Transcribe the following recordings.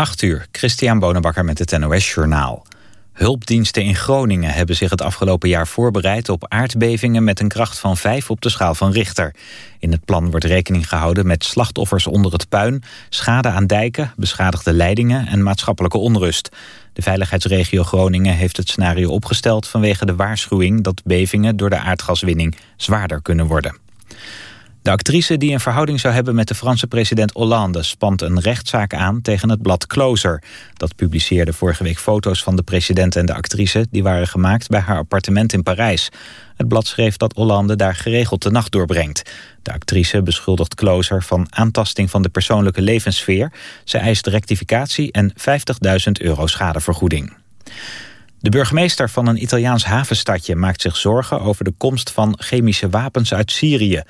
8 uur, Christian Bonenbakker met het NOS Journaal. Hulpdiensten in Groningen hebben zich het afgelopen jaar voorbereid... op aardbevingen met een kracht van 5 op de schaal van Richter. In het plan wordt rekening gehouden met slachtoffers onder het puin... schade aan dijken, beschadigde leidingen en maatschappelijke onrust. De veiligheidsregio Groningen heeft het scenario opgesteld... vanwege de waarschuwing dat bevingen door de aardgaswinning zwaarder kunnen worden. De actrice die een verhouding zou hebben met de Franse president Hollande... spant een rechtszaak aan tegen het blad Closer. Dat publiceerde vorige week foto's van de president en de actrice... die waren gemaakt bij haar appartement in Parijs. Het blad schreef dat Hollande daar geregeld de nacht doorbrengt. De actrice beschuldigt Closer van aantasting van de persoonlijke levenssfeer. Ze eist rectificatie en 50.000 euro schadevergoeding. De burgemeester van een Italiaans havenstadje maakt zich zorgen over de komst van chemische wapens uit Syrië.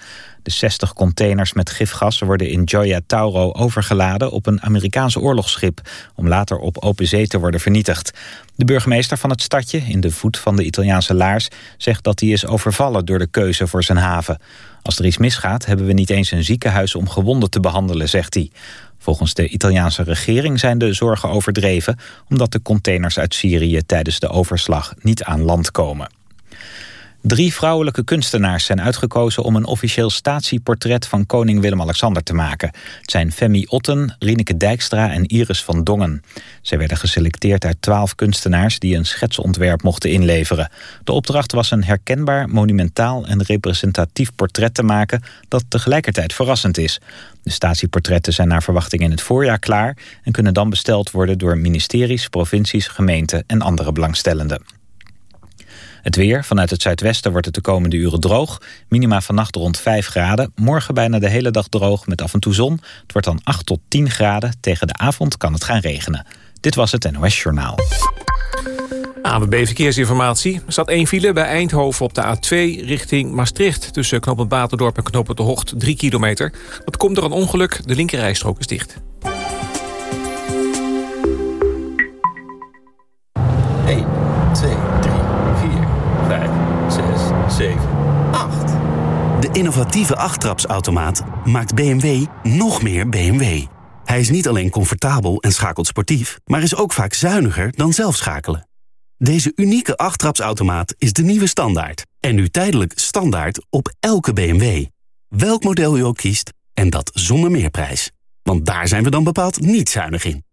De 60 containers met gifgas worden in Gioia Tauro overgeladen op een Amerikaans oorlogsschip, om later op open zee te worden vernietigd. De burgemeester van het stadje, in de voet van de Italiaanse laars, zegt dat hij is overvallen door de keuze voor zijn haven. Als er iets misgaat, hebben we niet eens een ziekenhuis om gewonden te behandelen, zegt hij. Volgens de Italiaanse regering zijn de zorgen overdreven... omdat de containers uit Syrië tijdens de overslag niet aan land komen. Drie vrouwelijke kunstenaars zijn uitgekozen om een officieel statieportret van koning Willem-Alexander te maken. Het zijn Femi Otten, Rieneke Dijkstra en Iris van Dongen. Zij werden geselecteerd uit twaalf kunstenaars die een schetsontwerp mochten inleveren. De opdracht was een herkenbaar, monumentaal en representatief portret te maken dat tegelijkertijd verrassend is. De statieportretten zijn naar verwachting in het voorjaar klaar en kunnen dan besteld worden door ministeries, provincies, gemeenten en andere belangstellenden. Het weer. Vanuit het zuidwesten wordt het de komende uren droog. Minima vannacht rond 5 graden. Morgen bijna de hele dag droog met af en toe zon. Het wordt dan 8 tot 10 graden. Tegen de avond kan het gaan regenen. Dit was het NOS Journaal. ABB Verkeersinformatie. Er staat één file bij Eindhoven op de A2 richting Maastricht... tussen knooppunt Baterdorp en knooppunt De Hocht, 3 kilometer. Dat komt door een ongeluk, de linkerrijstrook is dicht. Innovatieve achttrapsautomaat maakt BMW nog meer BMW. Hij is niet alleen comfortabel en schakelt sportief... maar is ook vaak zuiniger dan zelf schakelen. Deze unieke achttrapsautomaat is de nieuwe standaard. En nu tijdelijk standaard op elke BMW. Welk model u ook kiest, en dat zonder meerprijs. Want daar zijn we dan bepaald niet zuinig in.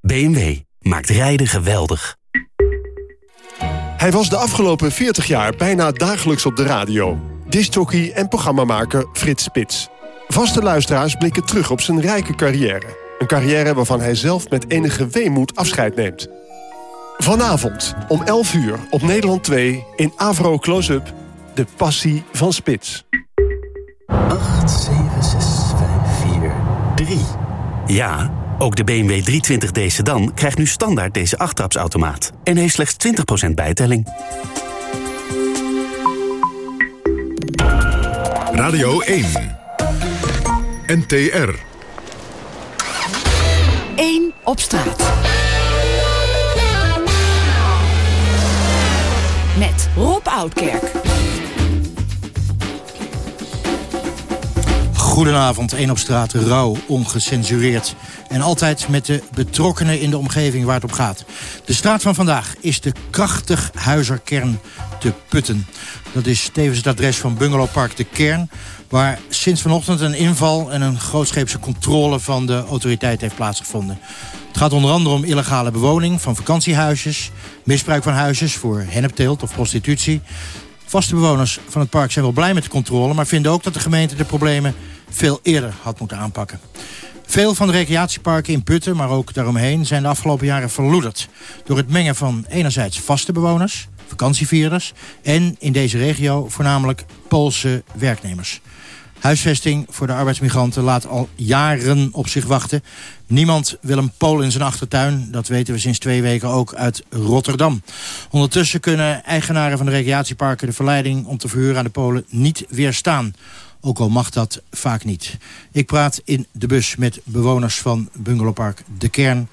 BMW maakt rijden geweldig. Hij was de afgelopen 40 jaar bijna dagelijks op de radio. Discjockey en programmamaker Frits Spits. Vaste luisteraars blikken terug op zijn rijke carrière. Een carrière waarvan hij zelf met enige weemoed afscheid neemt. Vanavond om 11 uur op Nederland 2 in Avro Close-up... De Passie van Spits. 8, 7, 6, 5, 4, 3. Ja, ook de BMW 320d sedan krijgt nu standaard deze achttrapsautomaat. En heeft slechts 20% bijtelling. Radio 1. NTR. 1 op straat. Met Rob Oudkerk. Goedenavond, 1 op straat, rauw, ongecensureerd. En altijd met de betrokkenen in de omgeving waar het op gaat. De straat van vandaag is de krachtig huizerkern te Putten. Dat is tevens het adres van Bungalowpark De Kern... waar sinds vanochtend een inval en een grootscheepse controle van de autoriteit heeft plaatsgevonden. Het gaat onder andere om illegale bewoning van vakantiehuisjes... misbruik van huisjes voor hennepteelt of prostitutie. Vaste bewoners van het park zijn wel blij met de controle... maar vinden ook dat de gemeente de problemen veel eerder had moeten aanpakken. Veel van de recreatieparken in Putten, maar ook daaromheen... zijn de afgelopen jaren verloederd door het mengen van enerzijds vaste bewoners vakantievierders... en in deze regio voornamelijk Poolse werknemers. Huisvesting voor de arbeidsmigranten laat al jaren op zich wachten. Niemand wil een Pool in zijn achtertuin. Dat weten we sinds twee weken ook uit Rotterdam. Ondertussen kunnen eigenaren van de recreatieparken... de verleiding om te verhuren aan de Polen niet weerstaan. Ook al mag dat vaak niet. Ik praat in de bus met bewoners van Bungalowpark De Kern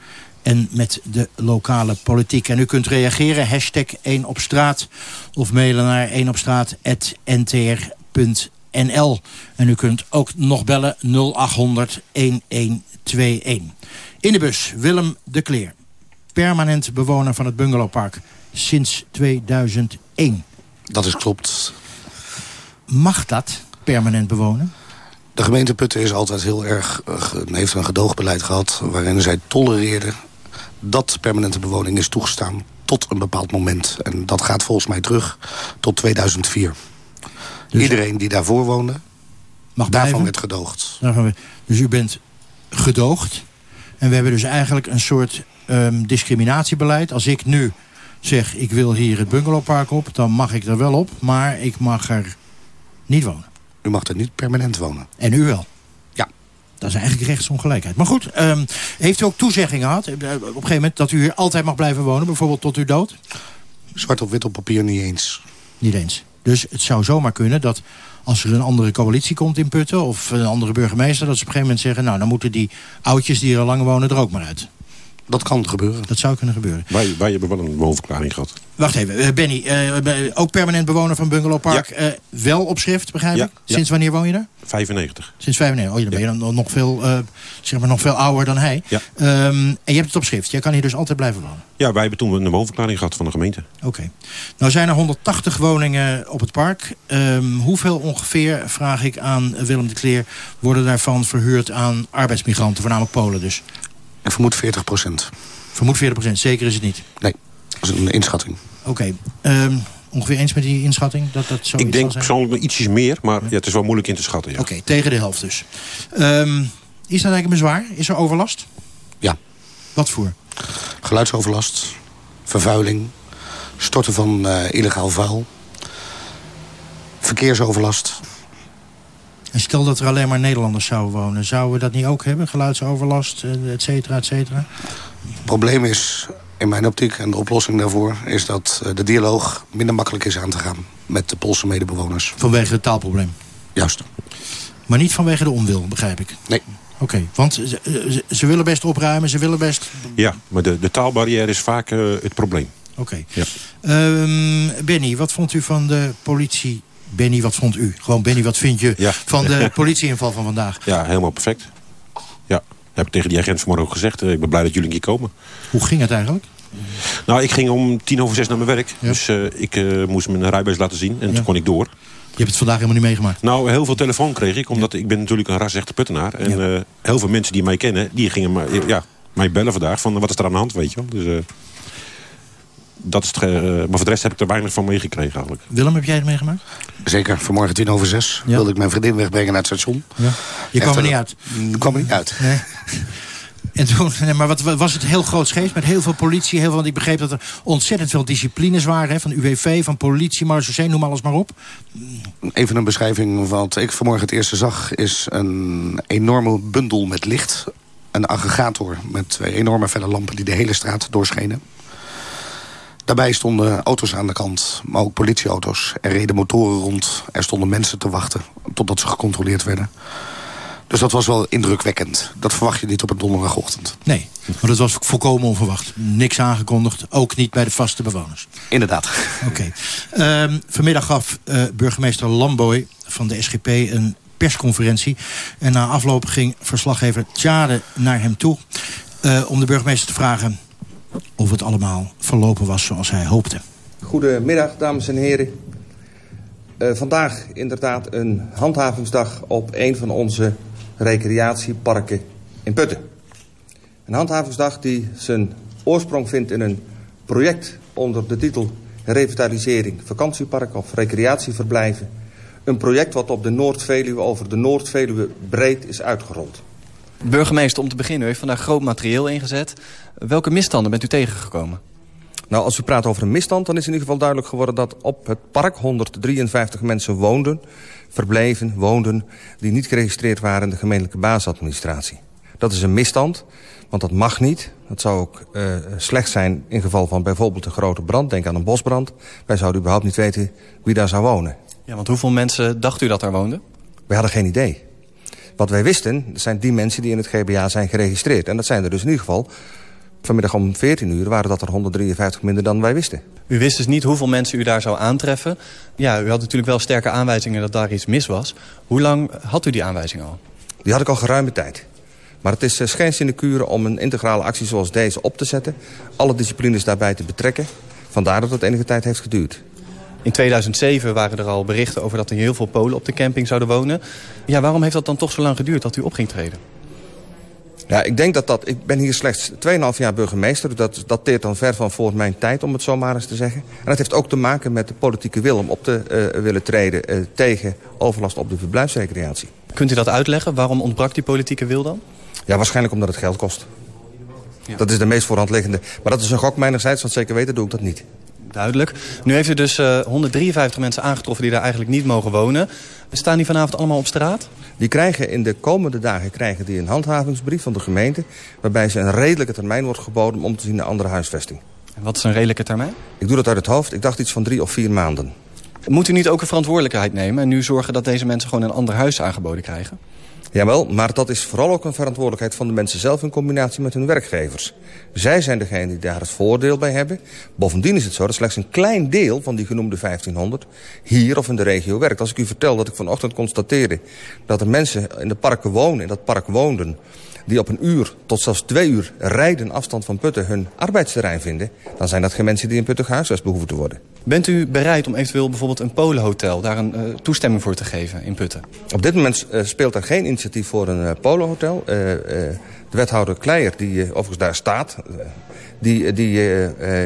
en met de lokale politiek. En u kunt reageren, hashtag 1 op straat... of mailen naar 1 op straat.ntr.nl. En u kunt ook nog bellen 0800 1121. In de bus, Willem de Kleer. Permanent bewoner van het bungalowpark sinds 2001. Dat is klopt. Mag dat, permanent bewonen? De gemeente Putten is altijd heel erg, uh, heeft een gedoogbeleid gehad... waarin zij tolereerden dat permanente bewoning is toegestaan tot een bepaald moment. En dat gaat volgens mij terug tot 2004. Dus Iedereen die daarvoor woonde, mag daarvan werd gedoogd. Dus u bent gedoogd. En we hebben dus eigenlijk een soort um, discriminatiebeleid. Als ik nu zeg, ik wil hier het bungalowpark op... dan mag ik er wel op, maar ik mag er niet wonen. U mag er niet permanent wonen. En u wel? Ja. Dat is eigenlijk rechtsongelijkheid. Maar goed, um, heeft u ook toezeggingen gehad... Eh, op een gegeven moment dat u hier altijd mag blijven wonen... bijvoorbeeld tot uw dood? Zwart op wit op papier niet eens. Niet eens. Dus het zou zomaar kunnen dat als er een andere coalitie komt in Putten... of een andere burgemeester, dat ze op een gegeven moment zeggen... nou, dan moeten die oudjes die er al lang wonen er ook maar uit. Dat kan gebeuren. Dat zou kunnen gebeuren. Wij, wij hebben wel een woonverklaring gehad. Wacht even, uh, Benny, uh, ook permanent bewoner van Bungalow Park. Ja. Uh, wel op schrift, begrijp ik? Ja. Sinds wanneer woon je daar? 95. Sinds 95. Oh, dan ben je dan nog veel, zeg maar nog veel ouder dan hij. Ja. Um, en je hebt het op schrift. Jij kan hier dus altijd blijven wonen. Ja, wij hebben toen een woonverklaring gehad van de gemeente. Oké. Okay. Nou zijn er 180 woningen op het park. Um, hoeveel ongeveer, vraag ik aan Willem de Kleer... worden daarvan verhuurd aan arbeidsmigranten, voornamelijk Polen dus? Ik vermoed 40 procent. Vermoed 40%, zeker is het niet? Nee, dat is een inschatting. Oké. Okay. Um, ongeveer eens met die inschatting? Dat dat zo ik denk persoonlijk ietsjes meer, maar ja. ja. het is wel moeilijk in te schatten. Ja. Oké, okay, tegen de helft dus. Um, is dat eigenlijk een bezwaar? Is er overlast? Ja. Wat voor? Geluidsoverlast, vervuiling, storten van uh, illegaal vuil, verkeersoverlast. En stel dat er alleen maar Nederlanders zouden wonen. Zouden we dat niet ook hebben? Geluidsoverlast, eh, et cetera, et cetera? Het probleem is, in mijn optiek, en de oplossing daarvoor... is dat eh, de dialoog minder makkelijk is aan te gaan met de Poolse medebewoners. Vanwege het taalprobleem? Juist. Maar niet vanwege de onwil, begrijp ik? Nee. Oké, okay, want ze, ze, ze, willen best opruimen, ze willen best... Ja, maar de, de taalbarrière is vaak uh, het probleem. Oké. Okay. Ja. Um, Benny, wat vond u van de politie... Benny, wat vond u? Gewoon Benny, wat vind je ja. van de politieinval van vandaag? Ja, helemaal perfect. Ja, heb ik tegen die agent vanmorgen ook gezegd. Ik ben blij dat jullie hier komen. Hoe ging het eigenlijk? Nou, ik ging om tien over zes naar mijn werk. Ja. Dus uh, ik uh, moest mijn rijbewijs laten zien. En ja. toen kon ik door. Je hebt het vandaag helemaal niet meegemaakt? Nou, heel veel telefoon kreeg ik. Omdat ik ben natuurlijk een rasechte puttenaar. En uh, heel veel mensen die mij kennen, die gingen mij, ja, mij bellen vandaag. Van wat is er aan de hand, weet je wel. Dus dat is het, uh, maar voor de rest heb ik er weinig van meegekregen eigenlijk. Willem, heb jij het meegemaakt? Zeker. Vanmorgen tien over zes ja. wilde ik mijn vriendin wegbrengen naar het station. Ja. Je kwam er niet uit? Ik kwam er niet uit. Nee. En toen, nee, maar wat was het heel grootscheeps met heel veel politie? Heel veel, want ik begreep dat er ontzettend veel disciplines waren. Hè, van UWV, van politie, marechaussee, noem alles maar op. Even een beschrijving van wat ik vanmorgen het eerste zag... is een enorme bundel met licht. Een aggregator met twee enorme felle lampen die de hele straat doorschenen. Daarbij stonden auto's aan de kant, maar ook politieauto's. Er reden motoren rond, er stonden mensen te wachten... totdat ze gecontroleerd werden. Dus dat was wel indrukwekkend. Dat verwacht je niet op een donderdagochtend. Nee, maar dat was volkomen onverwacht. Niks aangekondigd, ook niet bij de vaste bewoners. Inderdaad. Oké. Okay. Um, vanmiddag gaf uh, burgemeester Lamboy van de SGP een persconferentie. En na afloop ging verslaggever Tjade naar hem toe... Uh, om de burgemeester te vragen of het allemaal verlopen was zoals hij hoopte. Goedemiddag, dames en heren. Uh, vandaag inderdaad een handhavingsdag op een van onze recreatieparken in Putten. Een handhavingsdag die zijn oorsprong vindt in een project onder de titel Revitalisering vakantiepark of recreatieverblijven. Een project wat op de Noord-Veluwe over de Noord-Veluwe breed is uitgerold. Burgemeester, om te beginnen, u heeft vandaag groot materieel ingezet. Welke misstanden bent u tegengekomen? Nou, als u praat over een misstand, dan is in ieder geval duidelijk geworden... dat op het park 153 mensen woonden, verbleven, woonden... die niet geregistreerd waren in de gemeentelijke basisadministratie. Dat is een misstand, want dat mag niet. Dat zou ook uh, slecht zijn in geval van bijvoorbeeld een grote brand. Denk aan een bosbrand. Wij zouden überhaupt niet weten wie daar zou wonen. Ja, want hoeveel mensen dacht u dat daar woonden? Wij hadden geen idee. Wat wij wisten, zijn die mensen die in het GBA zijn geregistreerd. En dat zijn er dus in ieder geval Vanmiddag om 14 uur waren dat er 153 minder dan wij wisten. U wist dus niet hoeveel mensen u daar zou aantreffen. Ja, u had natuurlijk wel sterke aanwijzingen dat daar iets mis was. Hoe lang had u die aanwijzing al? Die had ik al geruime tijd. Maar het is geen sinecure om een integrale actie zoals deze op te zetten. Alle disciplines daarbij te betrekken. Vandaar dat het enige tijd heeft geduurd. In 2007 waren er al berichten over dat er heel veel Polen op de camping zouden wonen. Ja, waarom heeft dat dan toch zo lang geduurd dat u op ging treden? Ja, ik denk dat dat... Ik ben hier slechts 2,5 jaar burgemeester. Dat dateert dan ver van voor mijn tijd, om het zo maar eens te zeggen. En dat heeft ook te maken met de politieke wil om op te uh, willen treden... Uh, tegen overlast op de verblijfsrecreatie. Kunt u dat uitleggen? Waarom ontbrak die politieke wil dan? Ja, waarschijnlijk omdat het geld kost. Ja. Dat is de meest voorhandliggende. Maar dat is een gok mijnerzijds, want zeker weten doe ik dat niet. Duidelijk. Nu heeft u dus uh, 153 mensen aangetroffen die daar eigenlijk niet mogen wonen. Staan die vanavond allemaal op straat? Die krijgen in de komende dagen krijgen die een handhavingsbrief van de gemeente... waarbij ze een redelijke termijn wordt geboden om te zien naar andere huisvesting. En wat is een redelijke termijn? Ik doe dat uit het hoofd. Ik dacht iets van drie of vier maanden. Moet u niet ook een verantwoordelijkheid nemen... en nu zorgen dat deze mensen gewoon een ander huis aangeboden krijgen? Jawel, maar dat is vooral ook een verantwoordelijkheid van de mensen zelf... in combinatie met hun werkgevers. Zij zijn degene die daar het voordeel bij hebben. Bovendien is het zo dat slechts een klein deel van die genoemde 1500... hier of in de regio werkt. Als ik u vertel dat ik vanochtend constateerde... dat er mensen in de parken wonen, in dat park woonden die op een uur tot zelfs twee uur rijden afstand van Putten hun arbeidsterrein vinden... dan zijn dat geen mensen die in Putten gehuisvest behoeven te worden. Bent u bereid om eventueel bijvoorbeeld een Polenhotel... daar een uh, toestemming voor te geven in Putten? Op dit moment uh, speelt er geen initiatief voor een uh, Polenhotel. de wethouder Kleijer, die overigens daar staat... die, die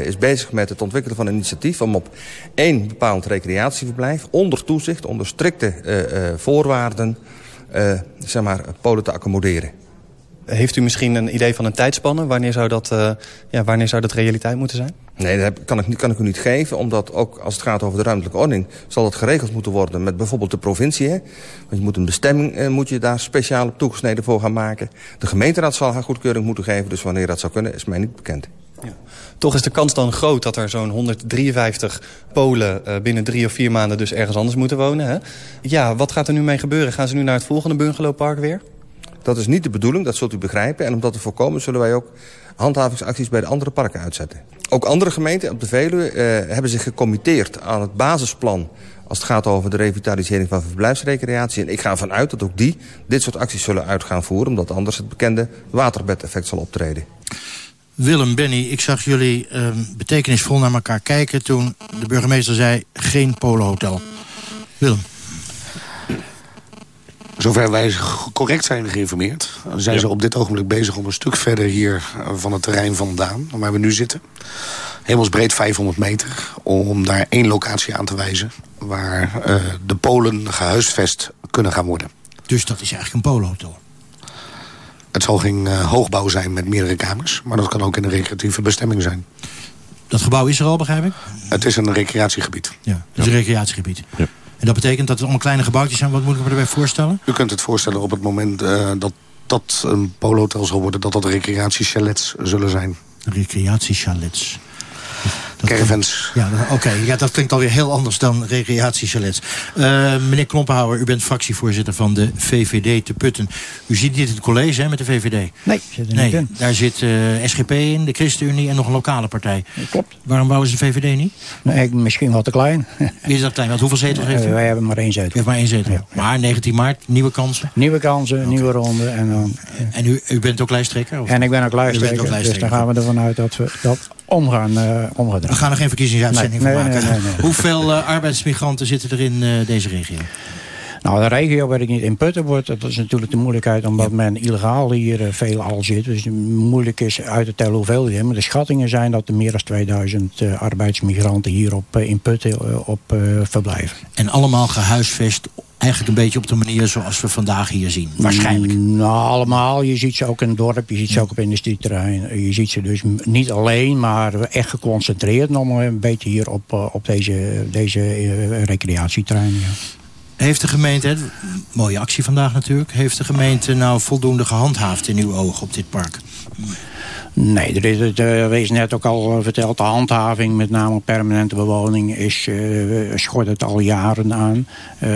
is bezig met het ontwikkelen van een initiatief... om op één bepaald recreatieverblijf onder toezicht... onder strikte voorwaarden zeg maar, Polen te accommoderen. Heeft u misschien een idee van een tijdspanne? Wanneer zou dat, uh, ja, wanneer zou dat realiteit moeten zijn? Nee, dat kan ik, kan ik u niet geven. Omdat ook als het gaat over de ruimtelijke ordening... zal dat geregeld moeten worden met bijvoorbeeld de provincie. Hè? Want je moet een bestemming eh, moet je daar speciaal op toegesneden voor gaan maken. De gemeenteraad zal haar goedkeuring moeten geven. Dus wanneer dat zou kunnen, is mij niet bekend. Ja. Toch is de kans dan groot dat er zo'n 153 Polen uh, binnen drie of vier maanden dus ergens anders moeten wonen. Hè? Ja, wat gaat er nu mee gebeuren? Gaan ze nu naar het volgende bungalowpark weer? Dat is niet de bedoeling, dat zult u begrijpen. En om dat te voorkomen zullen wij ook handhavingsacties bij de andere parken uitzetten. Ook andere gemeenten op de Veluwe uh, hebben zich gecommitteerd aan het basisplan... als het gaat over de revitalisering van verblijfsrecreatie. En ik ga ervan uit dat ook die dit soort acties zullen uit gaan voeren... omdat anders het bekende waterbedeffect zal optreden. Willem, Benny, ik zag jullie uh, betekenisvol naar elkaar kijken... toen de burgemeester zei geen polohotel. Willem. Zover wij correct zijn geïnformeerd... zijn ja. ze op dit ogenblik bezig om een stuk verder hier van het terrein vandaan... waar we nu zitten. Hemelsbreed 500 meter. Om daar één locatie aan te wijzen... waar uh, de Polen gehuisvest kunnen gaan worden. Dus dat is eigenlijk een polenhotel? Het zal geen uh, hoogbouw zijn met meerdere kamers. Maar dat kan ook in een recreatieve bestemming zijn. Dat gebouw is er al, begrijp ik? Het is een recreatiegebied. Ja, het is een recreatiegebied. Ja. En dat betekent dat het allemaal kleine gebouwtjes zijn. Wat moet ik me erbij voorstellen? U kunt het voorstellen op het moment uh, dat dat een polohotel zal worden... dat dat recreatiechalets zullen zijn. Recreatiechalets. Caravans. Ja, oké. Okay. Ja, dat klinkt alweer heel anders dan recreatiechalets. Uh, meneer Klompenhouwer, u bent fractievoorzitter van de VVD te Putten. U zit niet in het college hè, met de VVD? Nee, zit er nee, niet. Daar zit uh, SGP in, de ChristenUnie en nog een lokale partij. Klopt. Waarom bouwen ze de VVD niet? Nee, misschien wat te klein. Wie is dat klein? Want hoeveel zetels heeft u? Uh, wij hebben maar één zetel. U heeft maar één zetel. Ja. Maar 19 maart, nieuwe kansen? Nieuwe kansen, okay. nieuwe ronde. En, dan, en u, u bent ook lijsttrekker? Of? En ik ben ook lijsttrekker, ook lijsttrekker. dus daar gaan we ervan uit dat we dat omgaan, uh, omgaan. We gaan er geen verkiezingsuitzending nee, van nee, maken. Nee, Hoeveel uh, arbeidsmigranten zitten er in uh, deze regio? Nou, de regio waar ik niet in Putten word, dat is natuurlijk de moeilijkheid omdat ja. men illegaal hier uh, veel al zit. Dus het moeilijk is uit te tellen hoeveel er Maar de schattingen zijn dat er meer dan 2000 uh, arbeidsmigranten hier op, uh, in Putten op verblijven. En allemaal gehuisvest eigenlijk een beetje op de manier zoals we vandaag hier zien. Waarschijnlijk. Nou, allemaal. Je ziet ze ook in het dorp, je ziet ze ook op industrieterrein. Je ziet ze dus niet alleen, maar echt geconcentreerd nog een beetje hier op, op deze, deze recreatieterrein. Ja. Heeft de gemeente, mooie actie vandaag natuurlijk... heeft de gemeente nou voldoende gehandhaafd in uw ogen op dit park? Nee, er is, er is net ook al verteld, de handhaving, met name permanente bewoning, is, uh, schort het al jaren aan. Uh,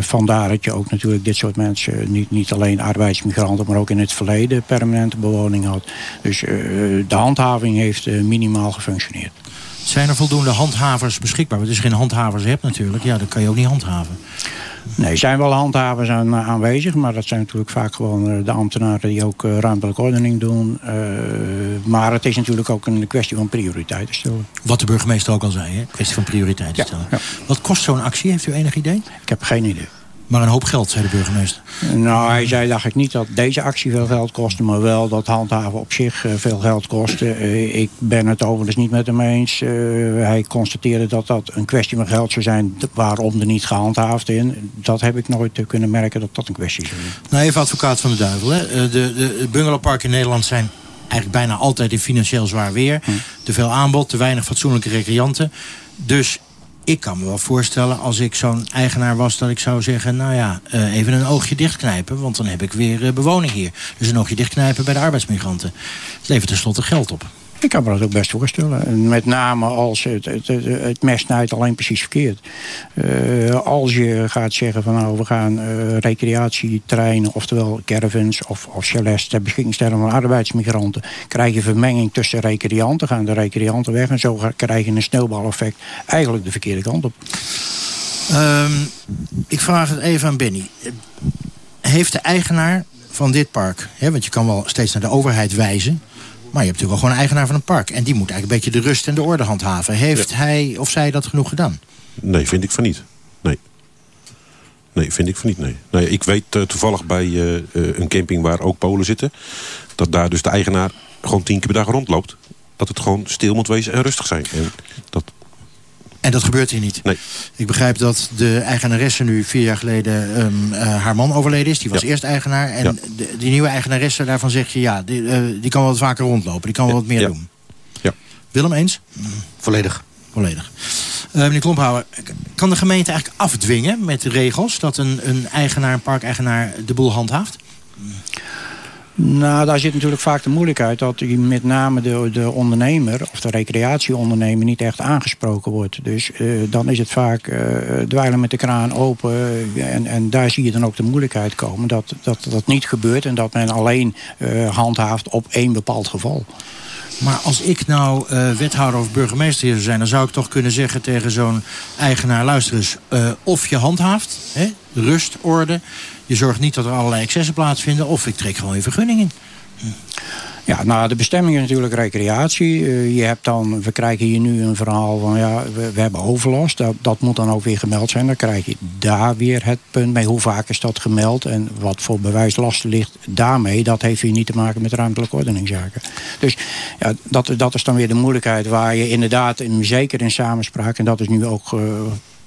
vandaar dat je ook natuurlijk dit soort mensen, niet, niet alleen arbeidsmigranten, maar ook in het verleden permanente bewoning had. Dus uh, de handhaving heeft minimaal gefunctioneerd. Zijn er voldoende handhavers beschikbaar? Want als je geen handhavers hebt natuurlijk, ja, dan kan je ook niet handhaven. Nee, zijn wel handhavers aan, eh, aanwezig, maar dat zijn natuurlijk vaak gewoon eh, de ambtenaren die ook eh, ruimtelijke ordening doen. Uh, maar het is natuurlijk ook een kwestie van prioriteiten stellen. Wat de burgemeester ook al zei, hè? kwestie van prioriteiten stellen. Ja, Wat kost zo'n actie? Heeft u enig idee? Ik heb geen idee. Maar een hoop geld, zei de burgemeester. Nou, hij zei dacht ik niet dat deze actie veel geld kostte... maar wel dat handhaven op zich eh, veel geld kostte. Eh, ik ben het overigens niet met hem eens. Uh, hij constateerde dat dat een kwestie van geld zou zijn... waarom er niet gehandhaafd in. Dat heb ik nooit kunnen merken dat dat een kwestie is. Nou, even advocaat van de duivel. Hè. De, de bungalowparken in Nederland zijn eigenlijk bijna altijd in financieel zwaar weer. Hm. Te veel aanbod, te weinig fatsoenlijke recreanten. Dus ik kan me wel voorstellen als ik zo'n eigenaar was... dat ik zou zeggen, nou ja, uh, even een oogje dichtknijpen... want dan heb ik weer uh, bewoning hier. Dus een oogje dichtknijpen bij de arbeidsmigranten. Het levert tenslotte geld op. Ik kan me dat ook best voorstellen. Met name als het, het, mes snijdt alleen precies verkeerd. Uh, als je gaat zeggen van nou we gaan uh, recreatietreinen, oftewel caravans of, of chalets ter beschikking stellen van arbeidsmigranten, krijg je vermenging tussen recreanten, gaan de recreanten weg en zo krijg je een sneeuwbaleffect eigenlijk de verkeerde kant op. Um, ik vraag het even aan Benny. Heeft de eigenaar van dit park, hè, want je kan wel steeds naar de overheid wijzen maar je hebt natuurlijk wel gewoon een eigenaar van een park. En die moet eigenlijk een beetje de rust en de orde handhaven. Heeft hij of zij dat genoeg gedaan? Nee, vind ik van niet. Nee. Nee, vind ik van niet, nee. nee ik weet uh, toevallig bij uh, een camping waar ook Polen zitten... dat daar dus de eigenaar gewoon tien keer per dag rondloopt. Dat het gewoon stil moet wezen en rustig zijn. En dat en dat gebeurt hier niet. Nee. Ik begrijp dat de eigenaresse nu vier jaar geleden um, uh, haar man overleden is. Die was ja. eerst eigenaar. En ja. de, die nieuwe eigenaresse, daarvan zeg je ja, die, uh, die kan wel wat vaker rondlopen. Die kan wel wat meer doen. Ja. Willem eens? Volledig. Volledig. Uh, meneer Klomphouwer, kan de gemeente eigenlijk afdwingen met de regels... dat een, een eigenaar, een parkeigenaar de boel handhaaft? Nou, daar zit natuurlijk vaak de moeilijkheid dat met name de, de ondernemer of de recreatieondernemer niet echt aangesproken wordt. Dus uh, dan is het vaak uh, dweilen met de kraan open en, en daar zie je dan ook de moeilijkheid komen dat dat, dat niet gebeurt en dat men alleen uh, handhaaft op één bepaald geval. Maar als ik nou wethouder of burgemeester zou zijn... dan zou ik toch kunnen zeggen tegen zo'n eigenaar... luister eens, of je handhaaft, hè, rust, orde... je zorgt niet dat er allerlei excessen plaatsvinden... of ik trek gewoon je vergunning in. Ja, nou, de bestemming is natuurlijk recreatie. Uh, je hebt dan, we krijgen hier nu een verhaal van, ja, we, we hebben overlast. Dat, dat, moet dan ook weer gemeld zijn. Dan krijg je daar weer het punt mee. Hoe vaak is dat gemeld? En wat voor bewijslast ligt daarmee? Dat heeft weer niet te maken met ruimtelijke ordeningszaken. Dus ja, dat, dat is dan weer de moeilijkheid waar je inderdaad, in, zeker in samenspraak, en dat is nu ook... Uh,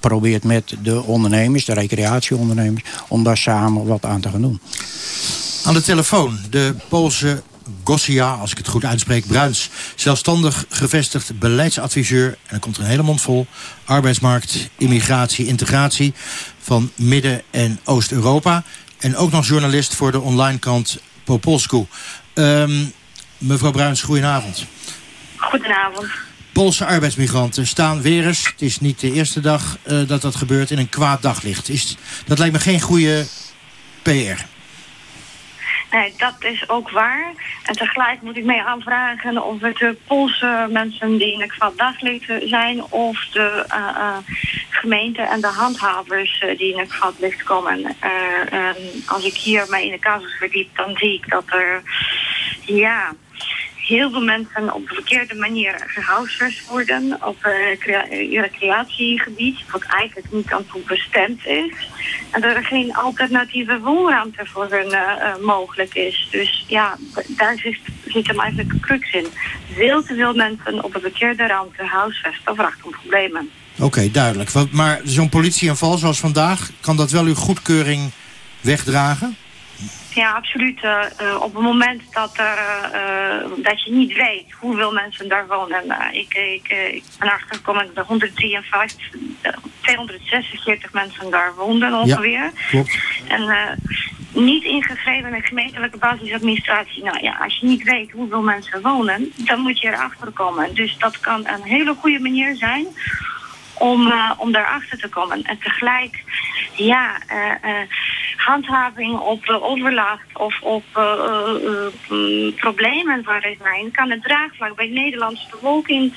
probeert met de ondernemers, de recreatieondernemers... om daar samen wat aan te gaan doen. Aan de telefoon de Poolse Gossia, als ik het goed uitspreek, Bruins. Zelfstandig gevestigd beleidsadviseur. En dan komt er een hele mond vol. Arbeidsmarkt, immigratie, integratie van Midden- en Oost-Europa. En ook nog journalist voor de online kant Popolsku. Um, mevrouw Bruins, goedenavond. Goedenavond. Poolse arbeidsmigranten staan weer eens. Het is niet de eerste dag uh, dat dat gebeurt in een kwaad daglicht. Is, dat lijkt me geen goede PR. Nee, dat is ook waar. En tegelijk moet ik mee aanvragen of het de Poolse mensen die in het kwaad daglicht zijn... of de uh, uh, gemeente en de handhavers die in het kwaad licht komen. als ik hier mij in de casus verdiep, dan zie ik dat er... ja, heel veel mensen op de verkeerde manier gehuisvest worden op uh, recreatiegebied, wat eigenlijk niet aan toe bestemd is. En dat er geen alternatieve woonruimte voor hun uh, mogelijk is. Dus ja, daar zit, zit hem eigenlijk een crux in. Veel te veel mensen op de verkeerde ruimte huisvesten vraagt om problemen. Oké, duidelijk. Maar zo'n politieaanval zoals vandaag, kan dat wel uw goedkeuring wegdragen? Ja, absoluut. Uh, uh, op het moment dat, er, uh, dat je niet weet hoeveel mensen daar wonen. ik, ik, ik ben achtergekomen dat er 153, 246 mensen daar woonden ongeveer. Ja, klopt. En niet ingeschreven in de gemeentelijke basisadministratie. Nou ja, als je niet weet hoeveel mensen wonen, dan moet je erachter komen. Dus dat kan een hele goede manier zijn om, uh, om daarachter te komen. En tegelijk, ja, uh, uh, handhaving op overlast of op uh, problemen waar er zijn, kan het draagvlak bij de Nederlandse bevolking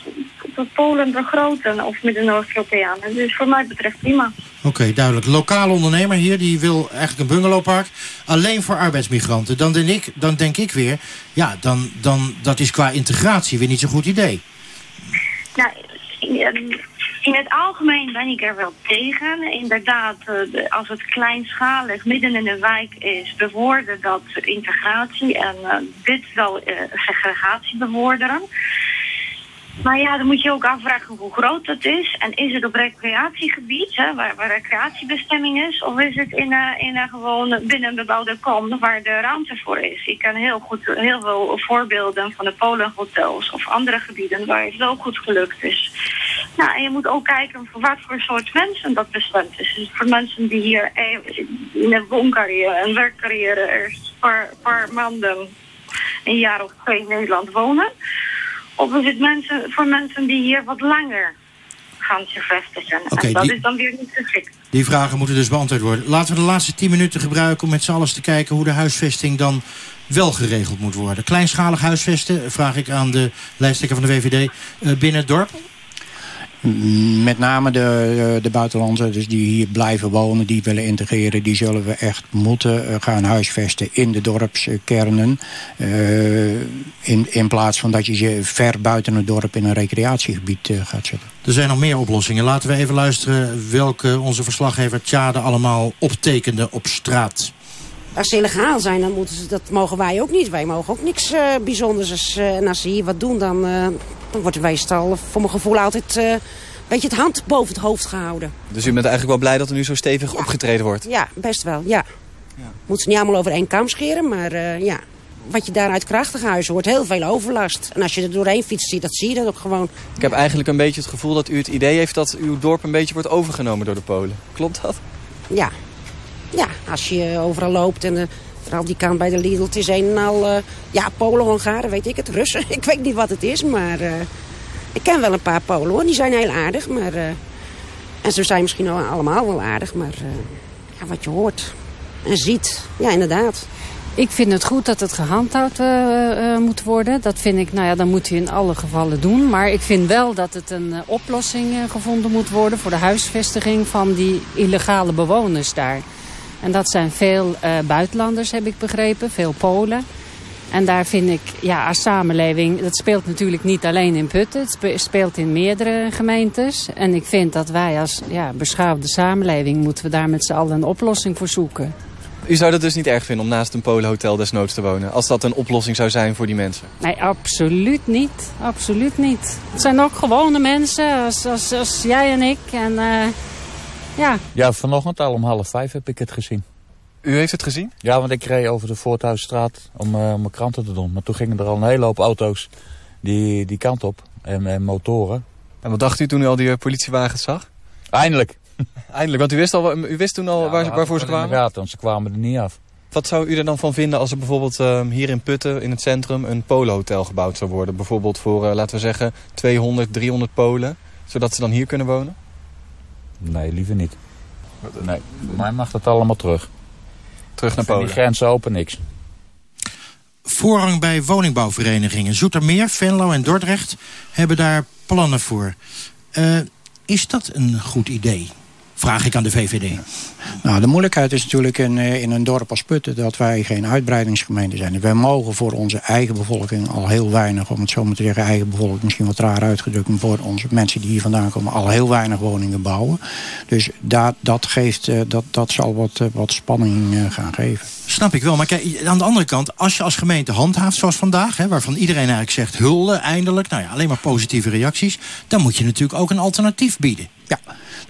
tot Polen vergroten of met de Noord-Europeanen. Dus voor mij betreft prima. Oké, duidelijk. Lokale ondernemer hier, die wil eigenlijk een bungalowpark alleen voor arbeidsmigranten. Dan denk ik, dan denk ik weer, ja, dan, dan dat is qua integratie weer niet zo'n goed idee. Nou, in het algemeen ben ik er wel tegen. Inderdaad, eh, als het kleinschalig midden in de wijk is, bevordert dat integratie en uh, dit zal uh, segregatie bevorderen. Maar ja, dan moet je ook afvragen hoe groot dat is. En is het op recreatiegebied, hè, waar, waar recreatiebestemming is, of is het in een, in een gewoon binnen een bebouwde kom waar de ruimte voor is? Ik ken heel, goed, heel veel voorbeelden van de Polenhotels of andere gebieden waar het wel goed gelukt is. Nou, en je moet ook kijken voor wat voor soort mensen dat bestemd is. Dus voor mensen die hier in een wooncarrière en werkcarrière een paar, paar maanden, een jaar of twee in Nederland wonen. Of is het mensen, voor mensen die hier wat langer gaan zich vestigen. Okay, en dat die, is dan weer niet geschikt. Die vragen moeten dus beantwoord worden. Laten we de laatste tien minuten gebruiken om met z'n allen te kijken hoe de huisvesting dan wel geregeld moet worden. Kleinschalig huisvesten, vraag ik aan de lijsttrekker van de VVD, uh, binnen het dorp? Met name de, de buitenlanders dus die hier blijven wonen, die willen integreren... die zullen we echt moeten eh, gaan huisvesten in de dorpskernen. Uh, in, in plaats van dat je ze ver buiten het dorp in een recreatiegebied uh, gaat zetten. Er zijn nog meer oplossingen. Laten we even luisteren welke onze verslaggever Tjade allemaal optekende op straat. Als ze illegaal zijn, dan moeten ze, dat mogen wij ook niet. Wij mogen ook niks uh, bijzonders. en als ze hier wat doen, dan dan wordt er meestal voor mijn gevoel altijd uh, een beetje het hand boven het hoofd gehouden. Dus u bent eigenlijk wel blij dat er nu zo stevig ja. opgetreden wordt? Ja, best wel, ja. ja. Moet ze niet allemaal over één kam scheren, maar uh, ja. Wat je daaruit krachtig huizen hoort heel veel overlast. En als je er doorheen fietst, zie, dat zie je dat ook gewoon. Ik heb eigenlijk een beetje het gevoel dat u het idee heeft dat uw dorp een beetje wordt overgenomen door de Polen. Klopt dat? Ja. Ja, als je overal loopt en... Uh, Vooral die kant bij de Lidl. Het is een en al, uh, ja, Polen, Hongaren, weet ik het, Russen. Ik weet niet wat het is, maar uh, ik ken wel een paar Polen hoor. Die zijn heel aardig, maar... En ze zijn misschien allemaal wel aardig, maar ja, wat je hoort en ziet, ja inderdaad. Ik vind het goed dat het gehandhaafd moet worden. Dat vind ik, nou ja, dat moet u in alle gevallen doen. Maar ik vind wel dat het een oplossing gevonden moet worden... voor de huisvestiging van die illegale bewoners daar. En dat zijn veel uh, buitenlanders, heb ik begrepen. Veel Polen. En daar vind ik, ja, als samenleving... dat speelt natuurlijk niet alleen in Putten. Het speelt in meerdere gemeentes. En ik vind dat wij als ja, beschouwde samenleving... moeten we daar met z'n allen een oplossing voor zoeken. U zou dat dus niet erg vinden om naast een Polenhotel desnoods te wonen? Als dat een oplossing zou zijn voor die mensen? Nee, absoluut niet. Absoluut niet. Het zijn ook gewone mensen als, als, als jij en ik. En... Uh, ja. ja, vanochtend al om half vijf heb ik het gezien. U heeft het gezien? Ja, want ik reed over de Voorthuisstraat om uh, mijn kranten te doen. Maar toen gingen er al een hele hoop auto's die, die kant op en, en motoren. En wat dacht u toen u al die politiewagens zag? Eindelijk. Eindelijk, want u wist, al, u wist toen al ja, waar, waarvoor ze kwamen? Ja, want ze kwamen er niet af. Wat zou u er dan van vinden als er bijvoorbeeld uh, hier in Putten, in het centrum, een polenhotel gebouwd zou worden? Bijvoorbeeld voor, uh, laten we zeggen, 200, 300 Polen, zodat ze dan hier kunnen wonen? Nee, liever niet. Nee, voor mij mag dat allemaal terug. Terug naar Polen? Die grenzen open, niks. Voorrang bij woningbouwverenigingen. Zoetermeer, Venlo en Dordrecht hebben daar plannen voor. Uh, is dat een goed idee? Vraag ik aan de VVD. Nou, de moeilijkheid is natuurlijk in, in een dorp als Putten... dat wij geen uitbreidingsgemeente zijn. Wij mogen voor onze eigen bevolking al heel weinig... om het zo maar te zeggen, eigen bevolking misschien wat raar uitgedrukt... maar voor onze mensen die hier vandaan komen al heel weinig woningen bouwen. Dus dat, dat, geeft, dat, dat zal wat, wat spanning gaan geven. Snap ik wel, maar kijk, aan de andere kant... als je als gemeente handhaaft zoals vandaag... Hè, waarvan iedereen eigenlijk zegt hulde, eindelijk... nou ja, alleen maar positieve reacties... dan moet je natuurlijk ook een alternatief bieden. Ja,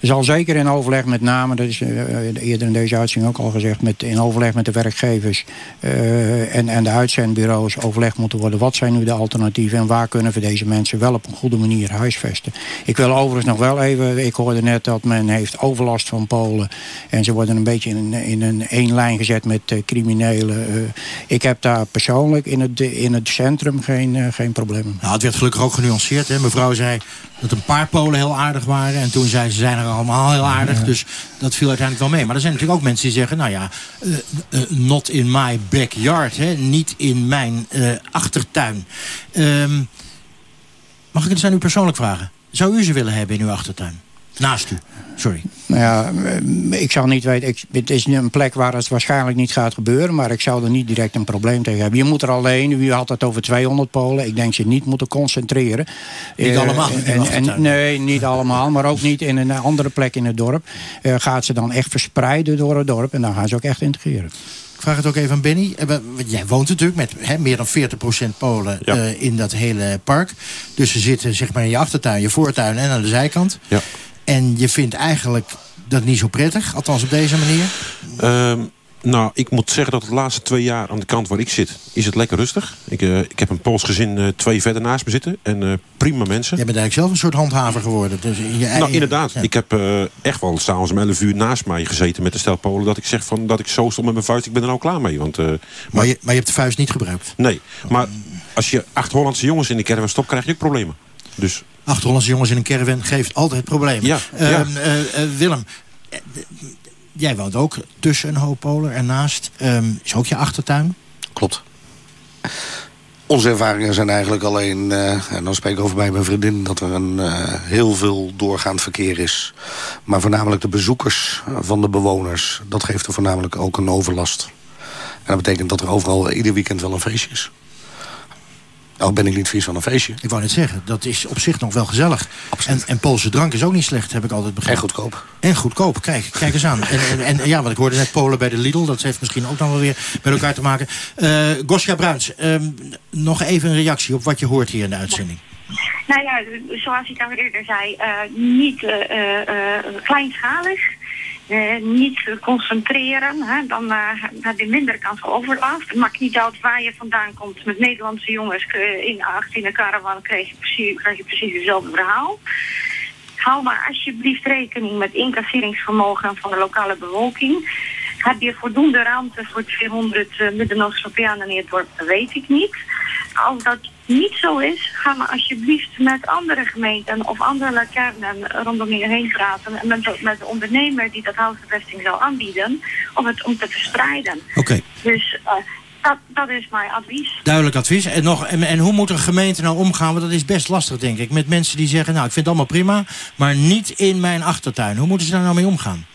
zal zeker in overleg met name, dat is uh, eerder in deze uitzending ook al gezegd... Met, in overleg met de werkgevers uh, en, en de uitzendbureaus overleg moeten worden... wat zijn nu de alternatieven en waar kunnen we deze mensen wel op een goede manier huisvesten. Ik wil overigens nog wel even, ik hoorde net dat men heeft overlast van Polen... en ze worden een beetje in, in een één lijn gezet met criminelen. eh, ik heb daar persoonlijk in het, in het centrum geen, eh, geen problemen. Nou, het werd gelukkig ook genuanceerd. Hè? Mevrouw zei dat een paar Polen heel aardig waren. En toen zei ze, ze zijn er allemaal heel aardig. Dus dat viel uiteindelijk wel mee. Maar er zijn natuurlijk ook mensen die zeggen... nou ja, eh, eh, not in my backyard. Hè? Niet in mijn eh, achtertuin. Ehm, mag ik het aan u persoonlijk vragen? Zou u ze willen hebben in uw achtertuin? Naast u. Sorry. Nou ja, eh, ik zou niet weten. Ik, het is een plek waar het waarschijnlijk niet gaat gebeuren. Maar ik zou er niet direct een probleem tegen hebben. Je moet er alleen, u had het over 200 Polen. Ik denk ze niet moeten concentreren. Niet Eh, allemaal en, Nee, niet allemaal. Maar ook niet in een andere plek in het dorp. Eh, gaat ze dan echt verspreiden door het dorp. En dan gaan ze ook echt integreren. Ik vraag het ook even aan Benny. Jij woont natuurlijk met hè, meer dan 40% Polen Ja. eh, in dat hele park. Dus ze zitten zeg maar in je achtertuin, je voortuin en aan de zijkant. Ja. En je vindt eigenlijk dat niet zo prettig, althans op deze manier. Ehm, nou, ik moet zeggen dat de laatste twee jaar aan de kant waar ik zit, is het lekker rustig. Ik, eh, ik heb een Pools gezin eh, twee verder naast me zitten. En eh, prima mensen. Jij bent eigenlijk zelf een soort handhaver geworden. Dus in je eigen- Nou, inderdaad. Ja. Ik heb echt wel s'avonds om 11 uur naast mij gezeten met de stel Polen. Dat ik zeg van, dat ik zo stond met mijn vuist. Ik ben er nou klaar mee. Want, eh, Maar je, maar je hebt de vuist niet gebruikt. Nee, maar als je acht Hollandse jongens in de caravan stopt, krijg je ook problemen. Dus Acht Hollandse jongens in een caravan geeft altijd problemen. Ja, Ehm, ja. eh, eh, Willem, eh, jij woont ook tussen een hoop Polen ernaast. Ehm is ook je achtertuin? Klopt. Onze ervaringen zijn eigenlijk alleen, eh, en dan spreek ik over bij mijn vriendin... dat er een, eh, heel veel doorgaand verkeer is. Maar voornamelijk de bezoekers van de bewoners... dat geeft er voornamelijk ook een overlast. En dat betekent dat er overal ieder weekend wel een feestje is. Nou ben ik niet vies van een feestje. Ik wou net zeggen, dat is op zich nog wel gezellig. En, en Poolse drank is ook niet slecht, heb ik altijd En begrepen. goedkoop. En goedkoop, kijk, kijk eens aan. En, en, en ja, want ik hoorde net Polen bij de Lidl. Dat heeft misschien ook dan wel weer met elkaar te maken. Eh Gosja Bruins, ehm, nog even een reactie op wat je hoort hier in de uitzending. Nou ja, zoals ik al eerder zei, eh, niet eh, eh, eh, kleinschalig. Eh, niet eh, concentreren, hè, dan eh, heb je minder kans op overlast. Het maakt niet uit waar je vandaan komt. Met Nederlandse jongens eh, in acht in een caravan krijg je, precies, krijg je precies hetzelfde verhaal. Hou maar alsjeblieft rekening met incasseringsvermogen van de lokale bevolking. Heb je voldoende ruimte voor 200 uh, Midden-Oost-Europeanen in het dorp? Dat weet ik niet. Als dat niet zo is, ga maar alsjeblieft met andere gemeenten of andere kernen rondom je heen praten. En met, de- met de ondernemer die dat huisvesting zou aanbieden, om het om te verspreiden. Oké, Dus eh, dat, dat is mijn advies. duidelijk advies. En, nog, en, en hoe moet een gemeente nou omgaan? Want dat is best lastig, denk ik. Met mensen die zeggen, nou, ik vind het allemaal prima, maar niet in mijn achtertuin. Hoe moeten ze daar nou mee omgaan?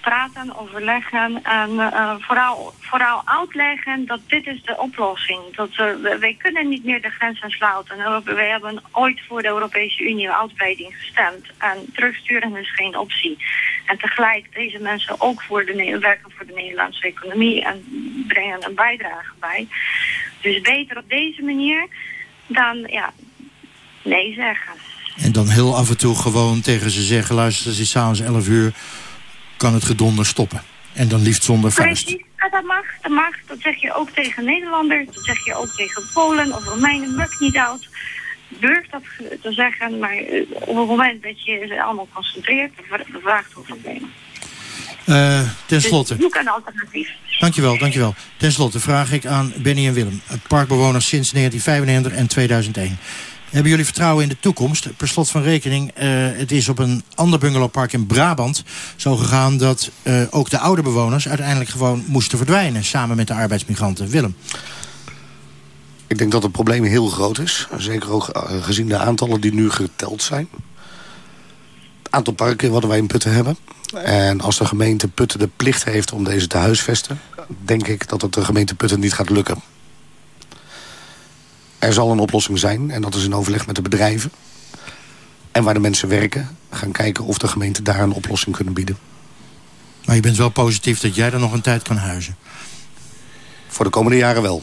Praten, overleggen en eh, vooral, vooral uitleggen dat dit is de oplossing. Dat, we- wij kunnen niet meer de grenzen sluiten. En we- hebben ooit voor de Europese Unie uitbreiding gestemd. En terugsturen is geen optie. En tegelijk deze mensen ook voor de, werken voor de Nederlandse economie en brengen een bijdrage bij. Dus beter op deze manier dan ja, nee zeggen. En dan heel af en toe gewoon tegen ze zeggen... luister, het is s'avonds 11 uur, kan het gedonder stoppen. En dan liefst zonder vuist. Precies, ja, dat mag, dat mag. Dat zeg je ook tegen Nederlanders, dat zeg je ook tegen Polen of Romeinen, maakt niet uit. Durf dat te zeggen, maar eh, op het moment dat je ze allemaal concentreert, vraagt het problemen. Eh, ten Dus slotte, zoek een alternatief. dankjewel, dankjewel. Ten slotte vraag ik aan Benny en Willem, parkbewoners sinds 1995 en 2001. Hebben jullie vertrouwen in de toekomst? Per slot van rekening, eh, het is op een ander bungalowpark in Brabant zo gegaan... dat eh, ook de oude bewoners uiteindelijk gewoon moesten verdwijnen... samen met de arbeidsmigranten. Willem? Ik denk dat het probleem heel groot is. Zeker ook eh, gezien de aantallen die nu geteld zijn. Het aantal parken wat wij in Putten hebben. En als de gemeente Putten de plicht heeft om deze te huisvesten... denk ik dat het de gemeente Putten niet gaat lukken. Er zal een oplossing zijn. En dat is in overleg met de bedrijven. En waar de mensen werken. Gaan kijken of de gemeente daar een oplossing kunnen bieden. Maar je bent wel positief dat jij er nog een tijd kan huizen. Voor de komende jaren wel.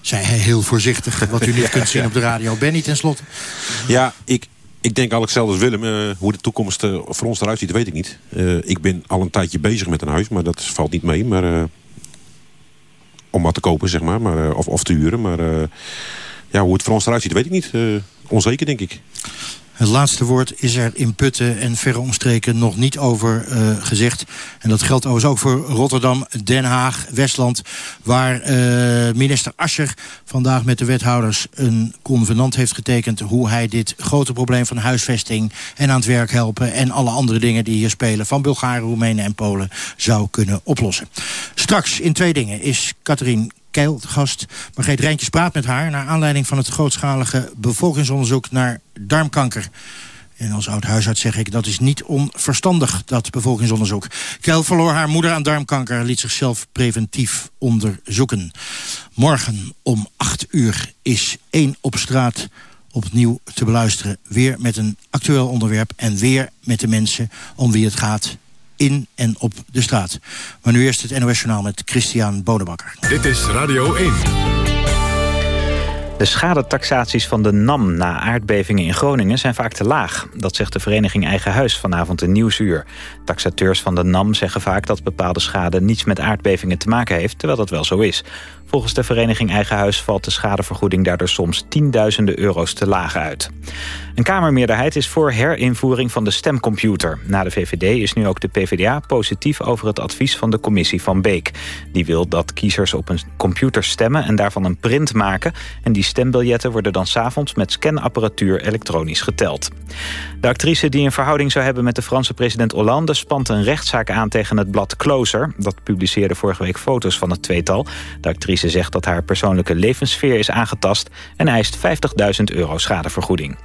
Zei hij heel voorzichtig, wat u niet kunt zien op de radio. Benny, ten slotte. Ja, ik, ik denk al hetzelfde als Willem. Eh, hoe de toekomst eh, voor ons eruit ziet, weet ik niet. Eh, ik ben al een tijdje bezig met een huis, maar dat valt niet mee. Maar, eh, om wat te kopen, zeg maar. maar of, of te huren. Maar eh, ja, hoe het voor ons eruit ziet, weet ik niet. Eh, onzeker, denk ik. Het laatste woord is er in Putten en verre omstreken nog niet over uh, gezegd. En dat geldt overigens ook voor Rotterdam, Den Haag, Westland... waar uh, minister Ascher vandaag met de wethouders een convenant heeft getekend... hoe hij dit grote probleem van huisvesting en aan het werk helpen... en alle andere dingen die hier spelen van Bulgaren, Roemenen en Polen zou kunnen oplossen. Straks in twee dingen is Katrien Keil, gast. Margreet Rijntjes praat met haar... naar aanleiding van het grootschalige bevolkingsonderzoek naar darmkanker. En als oud huisarts zeg ik, dat is niet onverstandig, dat bevolkingsonderzoek. Keil verloor haar moeder aan darmkanker... liet zichzelf preventief onderzoeken. Morgen om 8 uur is één op straat opnieuw te beluisteren. Weer met een actueel onderwerp en weer met de mensen om wie het gaat in en op de straat. Maar nu eerst het NOS Journaal met Christian Bodebakker. Dit is Radio 1. De schadetaxaties van de NAM na aardbevingen in Groningen zijn vaak te laag. Dat zegt de vereniging Eigen Huis vanavond in Nieuwsuur. Taxateurs van de NAM zeggen vaak dat bepaalde schade niets met aardbevingen te maken heeft, terwijl dat wel zo is. Volgens de vereniging Eigen Huis valt de schadevergoeding daardoor soms tienduizenden euro's te laag uit. Een Kamermeerderheid is voor herinvoering van de stemcomputer. Na de VVD is nu ook de PvdA positief over het advies van de commissie van Beek. Die wil dat kiezers op een computer stemmen en daarvan een print maken. En die stembiljetten worden dan s'avonds met scanapparatuur elektronisch geteld. De actrice die een verhouding zou hebben met de Franse president Hollande... spant een rechtszaak aan tegen het blad Closer. Dat publiceerde vorige week foto's van het tweetal. De actrice zegt dat haar persoonlijke levenssfeer is aangetast... en eist 50.000 euro schadevergoeding.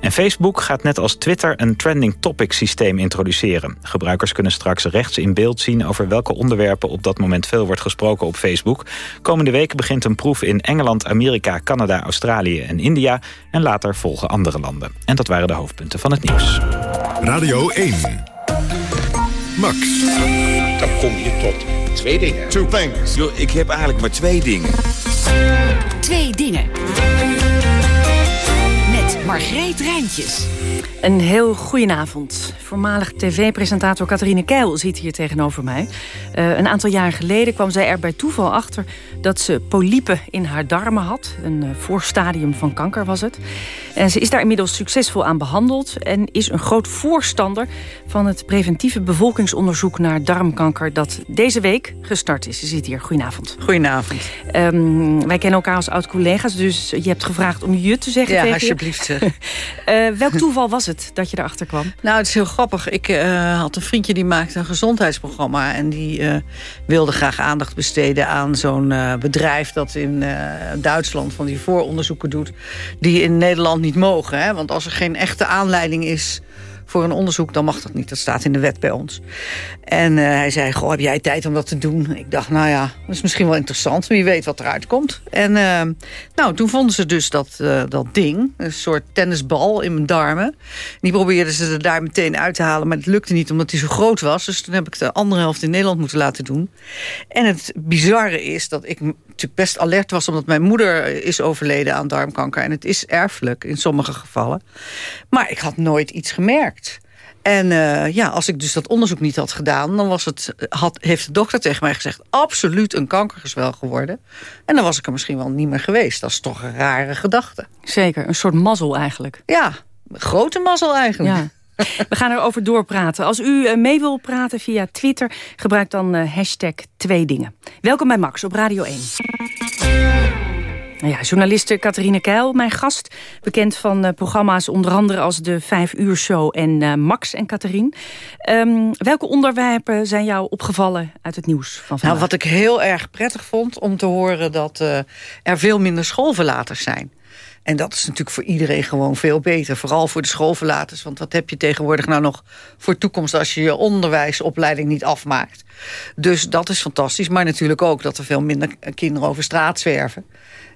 En Facebook gaat net als Twitter een trending topic systeem introduceren. Gebruikers kunnen straks rechts in beeld zien... over welke onderwerpen op dat moment veel wordt gesproken op Facebook. Komende week begint een proef in Engeland, Amerika, Canada, Australië en India... en later volgen andere landen. En dat waren de hoofdpunten van het nieuws. Radio 1. Max. Dan kom je tot twee dingen. Two things. Yo, ik heb eigenlijk maar twee dingen. Twee dingen. Met Margreet Rijntjes. Een heel goedenavond. Voormalig tv-presentator Catharine Keil zit hier tegenover mij. Uh, een aantal jaar geleden kwam zij er bij toeval achter... dat ze polypen in haar darmen had. Een uh, voorstadium van kanker was het. En ze is daar inmiddels succesvol aan behandeld... en is een groot voorstander van het preventieve bevolkingsonderzoek... naar darmkanker dat deze week gestart is. Ze zit hier. Goedenavond. Goedenavond. Um, wij kennen elkaar als oud-collega's, dus je hebt gevraagd om je te zeggen ja, tegen alsjeblieft. uh, welk toeval was het dat je erachter kwam? Nou, het is heel grappig. Ik uh, had een vriendje die maakte een gezondheidsprogramma... en die uh, wilde graag aandacht besteden aan zo'n uh, bedrijf... dat in Duitsland van die vooronderzoeken doet... die in Nederland niet mogen. Hè? Want als er geen echte aanleiding is voor een onderzoek, dan mag dat niet. Dat staat in de wet bij ons. En uh, hij zei, goh, heb jij tijd om dat te doen? Ik dacht, nou ja, dat is misschien wel interessant. Wie weet wat eruit komt. En uh, nou, toen vonden ze dus dat, uh, dat ding, een soort tennisbal in mijn darmen. Die probeerden ze er daar meteen uit te halen, maar het lukte niet omdat hij zo groot was. Dus toen heb ik de andere helft in Nederland moeten laten doen. En het bizarre is dat ik natuurlijk best alert was... omdat mijn moeder is overleden aan darmkanker. En het is erfelijk in sommige gevallen. Maar ik had nooit iets gemerkt. En uh, ja, als ik dus dat onderzoek niet had gedaan... dan was het, had, heeft de dokter tegen mij gezegd... absoluut een kankergezwel geworden. En dan was ik er misschien wel niet meer geweest. Dat is toch een rare gedachte. Zeker, een soort mazzel eigenlijk. Ja, grote mazzel eigenlijk. Ja. We gaan erover doorpraten. Als u mee wil praten via Twitter, gebruik dan uh, hashtag twee dingen. Welkom bij Max op Radio 1. Nou ja, journaliste Catharine Keil, mijn gast. Bekend van uh, programma's onder andere als de Vijf Uur Show en uh, Max en Catharine. Um, welke onderwerpen zijn jou opgevallen uit het nieuws van vandaag? Nou, wat ik heel erg prettig vond om te horen dat uh, er veel minder schoolverlaters zijn. En dat is natuurlijk voor iedereen gewoon veel beter. Vooral voor de schoolverlaters. Want wat heb je tegenwoordig nou nog voor toekomst... als je je onderwijsopleiding niet afmaakt. Dus dat is fantastisch. Maar natuurlijk ook dat er veel minder kinderen over straat zwerven.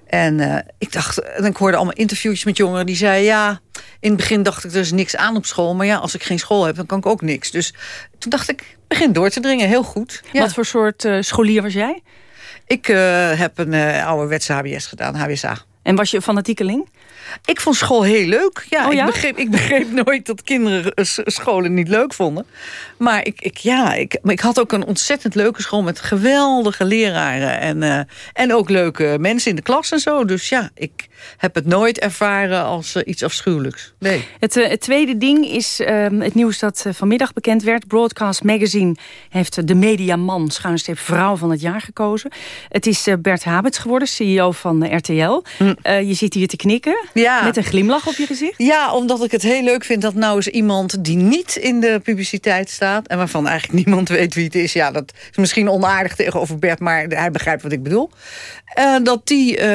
En uh, ik dacht, en ik hoorde allemaal interviewtjes met jongeren die zeiden... ja, in het begin dacht ik er is niks aan op school... maar ja, als ik geen school heb, dan kan ik ook niks. Dus toen dacht ik, begin door te dringen, heel goed. Ja. Wat voor soort uh, scholier was jij? Ik uh, heb een ouderwetse HBS gedaan, HBSA. En was je fanatiekeling? Ik vond school heel leuk. Ja, Oh ja? Ik, begreep, ik begreep nooit dat kinderen scholen niet leuk vonden. Maar ik, ik, ja, ik, maar ik had ook een ontzettend leuke school... met geweldige leraren en, eh, en ook leuke mensen in de klas en zo. Dus ja, ik heb het nooit ervaren als eh, iets afschuwelijks. Nee. Het, eh, het tweede ding is ehm, het nieuws dat vanmiddag bekend werd. Broadcast Magazine heeft de mediaman schuinstreep vrouw van het jaar gekozen. Het is Bert Habets geworden, CEO van RTL. Eh, je zit hier te knikken Ja. met een glimlach op je gezicht. Ja, omdat ik het heel leuk vind dat nou eens iemand die niet in de publiciteit staat... en waarvan eigenlijk niemand weet wie het is. Ja, dat is misschien onaardig tegenover Bert, maar hij begrijpt wat ik bedoel. Eh, dat die eh,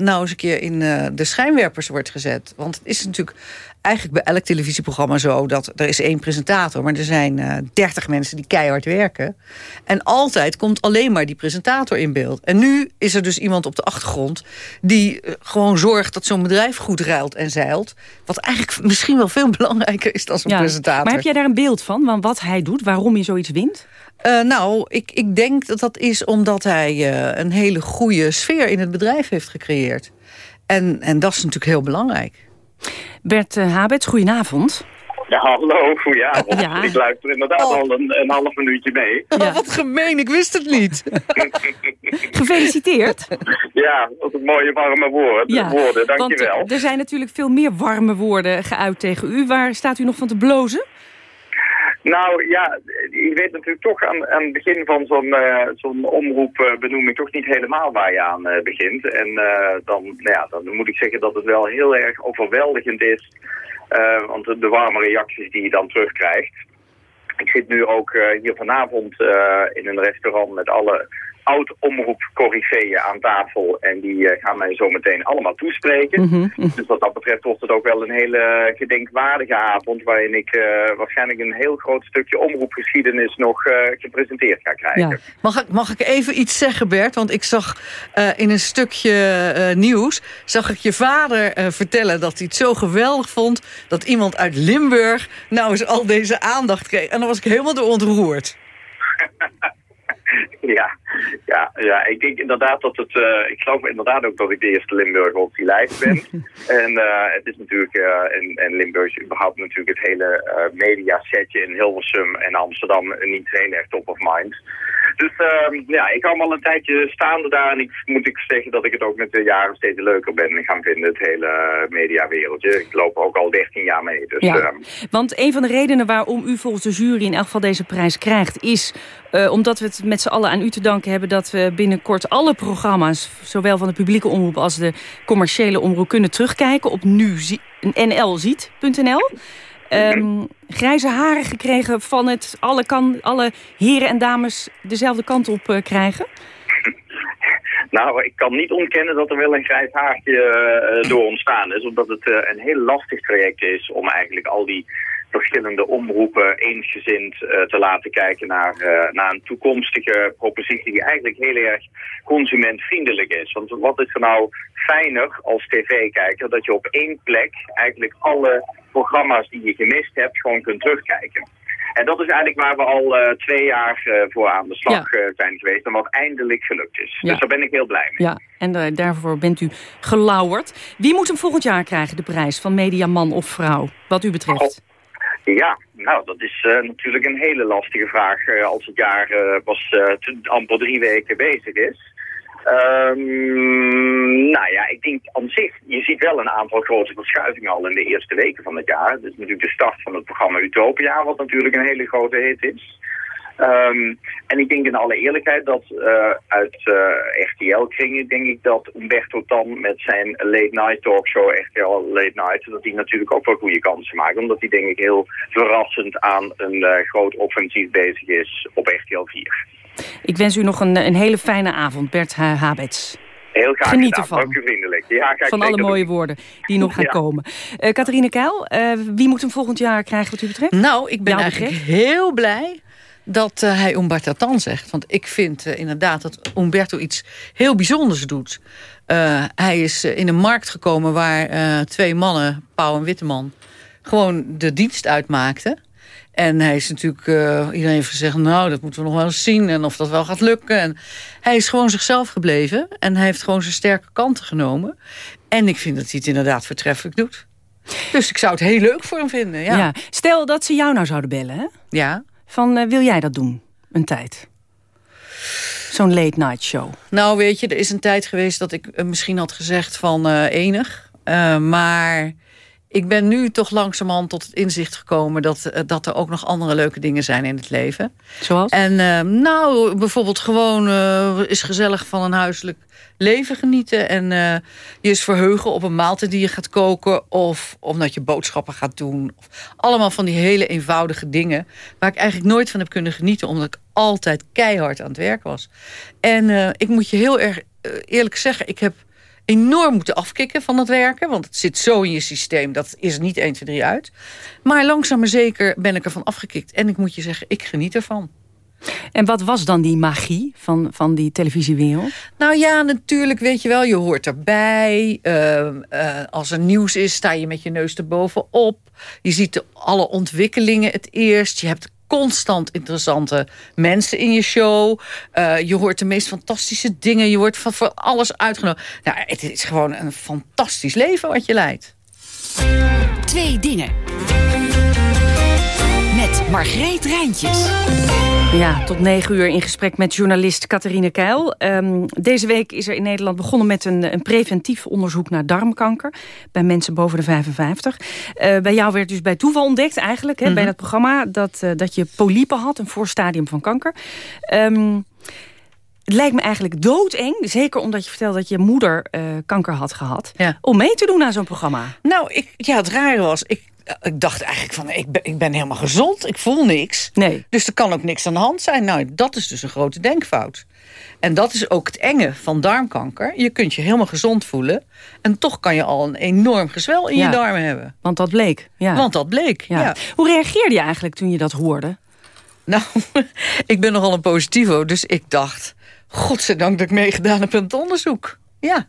nou eens een keer in eh, de schijnwerpers wordt gezet. Want het is natuurlijk eigenlijk bij elk televisieprogramma zo... dat er is één presentator, maar er zijn eh, dertig mensen die keihard werken. En altijd komt alleen maar die presentator in beeld. En nu is er dus iemand op de achtergrond... die eh, gewoon zorgt dat zo'n bedrijf goed ruilt en zeilt. Wat eigenlijk misschien wel veel belangrijker is dan zo'n Ja. presentator. Maar heb jij daar een beeld van, van wat hij doet, waarom hij zoiets wint? Eh, nou, ik, ik denk dat dat is omdat hij een hele goede sfeer in het bedrijf heeft gecreëerd. En, en dat is natuurlijk heel belangrijk. Bert uh, Habets, goedenavond. Ja, hallo, goedenavond. Ja. Ik luister inderdaad al een, een half minuutje mee. Oh, wat gemeen, ik wist het niet. Gefeliciteerd. Ja, wat een mooie warme woord, woorden, dankjewel. Want er zijn natuurlijk veel meer warme woorden geuit tegen u. Waar staat u nog van te blozen? Nou ja, je weet natuurlijk toch aan, aan het begin van zo'n zo'n omroepbenoeming toch niet helemaal waar je aan uh, begint. En dan, nou ja, dan moet ik zeggen dat het wel heel erg overweldigend is. want de, de warme reacties die je dan terugkrijgt. Ik zit nu ook hier vanavond in een restaurant met alle oud-omroep-corriveeën aan tafel. En die uh, gaan mij zo meteen allemaal toespreken. Mhm, mm -hmm. Dus wat dat betreft wordt het ook wel een hele gedenkwaardige avond... waarin ik uh, waarschijnlijk een heel groot stukje omroepgeschiedenis nog uh, gepresenteerd ga krijgen. Ja. Mag, ik, mag ik even iets zeggen, Bert? Want ik zag in een stukje nieuws... zag ik je vader vertellen dat hij het zo geweldig vond... dat iemand uit Limburg nou eens al deze aandacht kreeg. En dan was ik helemaal door ontroerd. Ja, ja, ja, ik denk inderdaad dat het, uh, ik geloof inderdaad ook dat ik de eerste Limburger op die lijst ben. en uh, het is natuurlijk, uh, en, en Limburg is überhaupt natuurlijk het hele mediasetje in Hilversum en Amsterdam niet heel erg top of mind. Dus uh, ja, ik hou al een tijdje staande daar en ik moet ik zeggen dat ik het ook met de jaren steeds leuker ben gaan vinden, het hele mediawereldje. Ik loop ook al 13 jaar mee. Dus, ja, uh, want een van de redenen waarom u volgens de jury in elk geval deze prijs krijgt, is omdat we het met z'n allen aan u te danken hebben dat we binnenkort alle programma's, zowel van de publieke omroep als de commerciële omroep, kunnen terugkijken op nlziet.nl. Um, grijze haren gekregen van het alle, kan, alle heren en dames dezelfde kant op uh, krijgen? Nou, ik kan niet ontkennen dat er wel een grijs haartje uh, door ontstaan is. Omdat het uh, een heel lastig traject is om eigenlijk al die verschillende omroepen eensgezind uh, te laten kijken naar, uh, naar een toekomstige propositie die eigenlijk heel erg consumentvriendelijk is. Want wat is er nou fijner als tv-kijker dat je op één plek eigenlijk alle programma's die je gemist hebt gewoon kunt terugkijken. En dat is eigenlijk waar we al uh, twee jaar uh, voor aan de slag ja. uh, zijn geweest. En wat eindelijk gelukt is. Ja. Dus daar ben ik heel blij mee. Ja, en daarvoor bent u gelauwerd. Wie moet hem volgend jaar krijgen, de prijs van mediaman of vrouw, wat u betreft? Oh. Ja, nou, dat is natuurlijk een hele lastige vraag als het jaar pas amper drie weken bezig is. Um, nou ja, ik denk aan zich, je ziet wel een aantal grote verschuivingen al in de eerste weken van het jaar. Is natuurlijk de start van het programma Utopia, wat natuurlijk een hele grote hit is. Um, en ik denk in alle eerlijkheid dat uh, uit uh, RTL-kringen, denk ik dat Umberto Tan met zijn late night talkshow, RTL Late Night, dat hij natuurlijk ook wel goede kansen maakt. Omdat hij denk ik heel verrassend aan een uh, groot offensief bezig is op RTL 4. Ik wens u nog een, een hele fijne avond, Bert Habets. Heel graag Geniet ervan. Dank u vriendelijk. Ja, kijk, van alle mooie doen. woorden die nog gaan ja. komen. Uh, Catharine Keil, uh, wie moet hem volgend jaar krijgen wat u betreft? Nou, ik ben Jou eigenlijk betreft? heel blij dat uh, hij Umberto Tan zegt. Want ik vind uh, inderdaad dat Umberto iets heel bijzonders doet. Uh, hij is in een markt gekomen waar twee mannen, Pauw en Witteman... gewoon de dienst uitmaakten. En hij is natuurlijk, iedereen heeft gezegd, nou, dat moeten we nog wel eens zien. En of dat wel gaat lukken. En hij is gewoon zichzelf gebleven. En hij heeft gewoon zijn sterke kanten genomen. En ik vind dat hij het inderdaad voortreffelijk doet. Dus ik zou het heel leuk voor hem vinden, ja. Ja. Stel dat ze jou nou zouden bellen, hè? Ja. Van, eh, wil jij dat doen? Een tijd. Zo'n late night show. Nou, weet je, er is een tijd geweest dat ik eh, misschien had gezegd van eh, enig. Maar ik ben nu toch langzamerhand tot het inzicht gekomen... Dat, eh, dat er ook nog andere leuke dingen zijn in het leven. Zoals? En eh, nou, bijvoorbeeld gewoon uh, is gezellig van een huiselijk leven genieten. En uh, je is verheugen op een maaltijd die je gaat koken. Of omdat je boodschappen gaat doen. Of allemaal van die hele eenvoudige dingen. Waar ik eigenlijk nooit van heb kunnen genieten. Omdat ik altijd keihard aan het werk was. En uh, ik moet je heel erg eerlijk zeggen. Ik heb enorm moeten afkicken van het werken. Want het zit zo in je systeem. Dat is niet 1, 2, 3 uit. Maar langzaam maar zeker ben ik ervan afgekikt. En ik moet je zeggen, ik geniet ervan. En wat was dan die magie van, van die televisiewereld? Nou ja, natuurlijk, weet je wel, je hoort erbij. Uh, uh, als er nieuws is, sta je met je neus erbovenop. Je ziet alle ontwikkelingen het eerst. Je hebt constant interessante mensen in je show. Uh, je hoort de meest fantastische dingen. Je wordt van, voor alles uitgenodigd. Nou, het is gewoon een fantastisch leven wat je leidt. Twee dingen. Met Margreet Rijntjes. Ja, tot negen uur in gesprek met journalist Catharine Keil. Um, deze week is er in Nederland begonnen met een, een, preventief onderzoek naar darmkanker. Bij mensen boven de 55. Uh, bij jou werd dus bij toeval ontdekt eigenlijk, hè, mm -hmm. bij dat programma... Dat, uh, dat je polypen had, een voorstadium van kanker. Um, het lijkt me eigenlijk doodeng, zeker omdat je vertelde dat je moeder uh, kanker had gehad... Ja. om mee te doen aan zo'n programma. Nou, ik, ja, het rare was... Ik, ik dacht eigenlijk van, ik ben, ik ben helemaal gezond. Ik voel niks. Nee. Dus er kan ook niks aan de hand zijn. Nou, dat is dus een grote denkfout. En dat is ook het enge van darmkanker. Je kunt je helemaal gezond voelen. En toch kan je al een enorm gezwel in ja. je darmen hebben. Want dat bleek. Ja. Want dat bleek, ja. ja. Hoe reageerde je eigenlijk toen je dat hoorde? Nou, ik ben nogal een positivo. Dus ik dacht, godzijdank dat ik meegedaan heb aan het onderzoek. Ja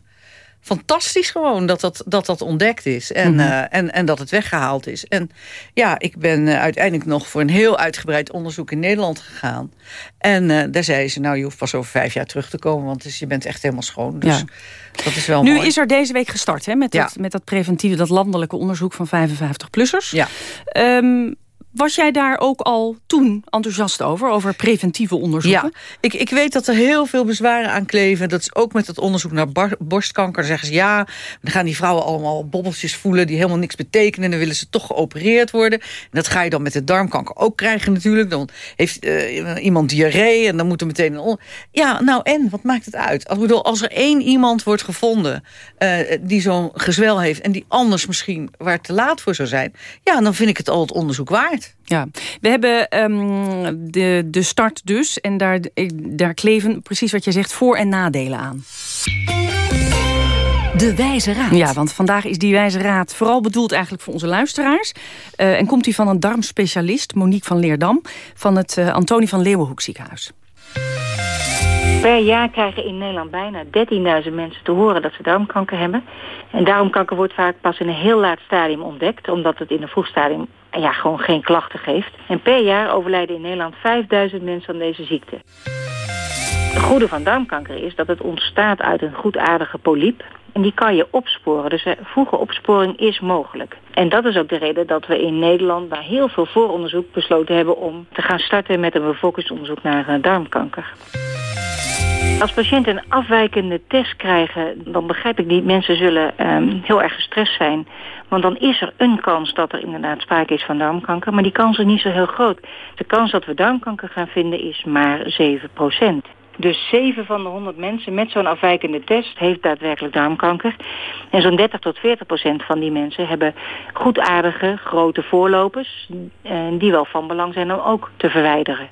fantastisch gewoon dat dat, dat, dat ontdekt is. En, mm -hmm. uh, en, en dat het weggehaald is. En ja, ik ben uh, uiteindelijk nog voor een heel uitgebreid onderzoek in Nederland gegaan. En uh, daar zei ze, nou je hoeft pas over vijf jaar terug te komen. Want dus je bent echt helemaal schoon. Dus ja. dat is wel Nu mooi. is er deze week gestart hè, met, ja. dat, met dat preventieve, dat landelijke onderzoek van 55-plussers. Ja. Um, was jij daar ook al toen enthousiast over, over preventieve onderzoeken? Ja, ik, ik weet dat er heel veel bezwaren aan kleven. Dat is ook met het onderzoek naar borstkanker. Zeggen ze ja, dan gaan die vrouwen allemaal bobbeltjes voelen... die helemaal niks betekenen en dan willen ze toch geopereerd worden. En dat ga je dan met de darmkanker ook krijgen natuurlijk. Dan heeft uh, iemand diarree en dan moet er meteen... Een ja, nou en, wat maakt het uit? Als, bedoel, als er één iemand wordt gevonden uh, die zo'n gezwel heeft... en die anders misschien waar te laat voor zou zijn... ja, dan vind ik het al het onderzoek waard. Ja, we hebben um, de, de start dus. En daar, daar kleven, precies wat je zegt, voor- en nadelen aan. De Wijze Raad. Ja, want vandaag is die Wijze Raad vooral bedoeld eigenlijk voor onze luisteraars. Uh, en komt die van een darmspecialist, Monique van Leerdam... van het uh, Antonie van Leeuwenhoek ziekenhuis. Per jaar krijgen in Nederland bijna 13.000 mensen te horen dat ze darmkanker hebben. En darmkanker wordt vaak pas in een heel laat stadium ontdekt... omdat het in een vroeg stadium ja, gewoon geen klachten geeft. En per jaar overlijden in Nederland 5000 mensen aan deze ziekte. Het goede van darmkanker is dat het ontstaat uit een goedaardige polyp. En die kan je opsporen. Dus vroege opsporing is mogelijk. En dat is ook de reden dat we in Nederland na heel veel vooronderzoek besloten hebben om te gaan starten met een bevolkingsonderzoek naar darmkanker. Als patiënten een afwijkende test krijgen, dan begrijp ik niet. Mensen zullen um, heel erg gestrest zijn. Want dan is er een kans dat er inderdaad sprake is van darmkanker. Maar die kans is niet zo heel groot. De kans dat we darmkanker gaan vinden is maar 7 procent. Dus 7 van de 100 mensen met zo'n afwijkende test heeft daadwerkelijk darmkanker. En zo'n 30 tot 40 procent van die mensen hebben goedaardige grote voorlopers... die wel van belang zijn om ook te verwijderen.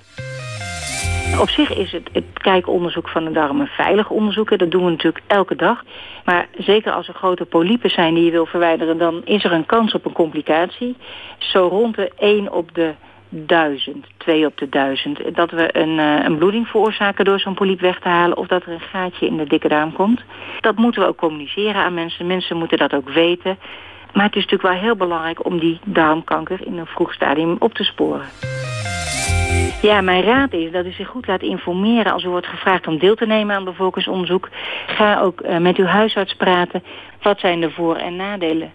Op zich is het, het kijkonderzoek van de darmen veilig onderzoeken. Dat doen we natuurlijk elke dag. Maar zeker als er grote polypen zijn die je wil verwijderen... dan is er een kans op een complicatie. Zo rond de 1 op de 1000, 2 op de 1000. Dat we een, uh, een bloeding veroorzaken door zo'n polyp weg te halen... of dat er een gaatje in de dikke darm komt. Dat moeten we ook communiceren aan mensen. Mensen moeten dat ook weten. Maar het is natuurlijk wel heel belangrijk om die darmkanker in een vroeg stadium op te sporen. Ja, mijn raad is dat u zich goed laat informeren als u wordt gevraagd om deel te nemen aan bevolkingsonderzoek. Ga ook uh, met uw huisarts praten. Wat zijn de voor- en nadelen?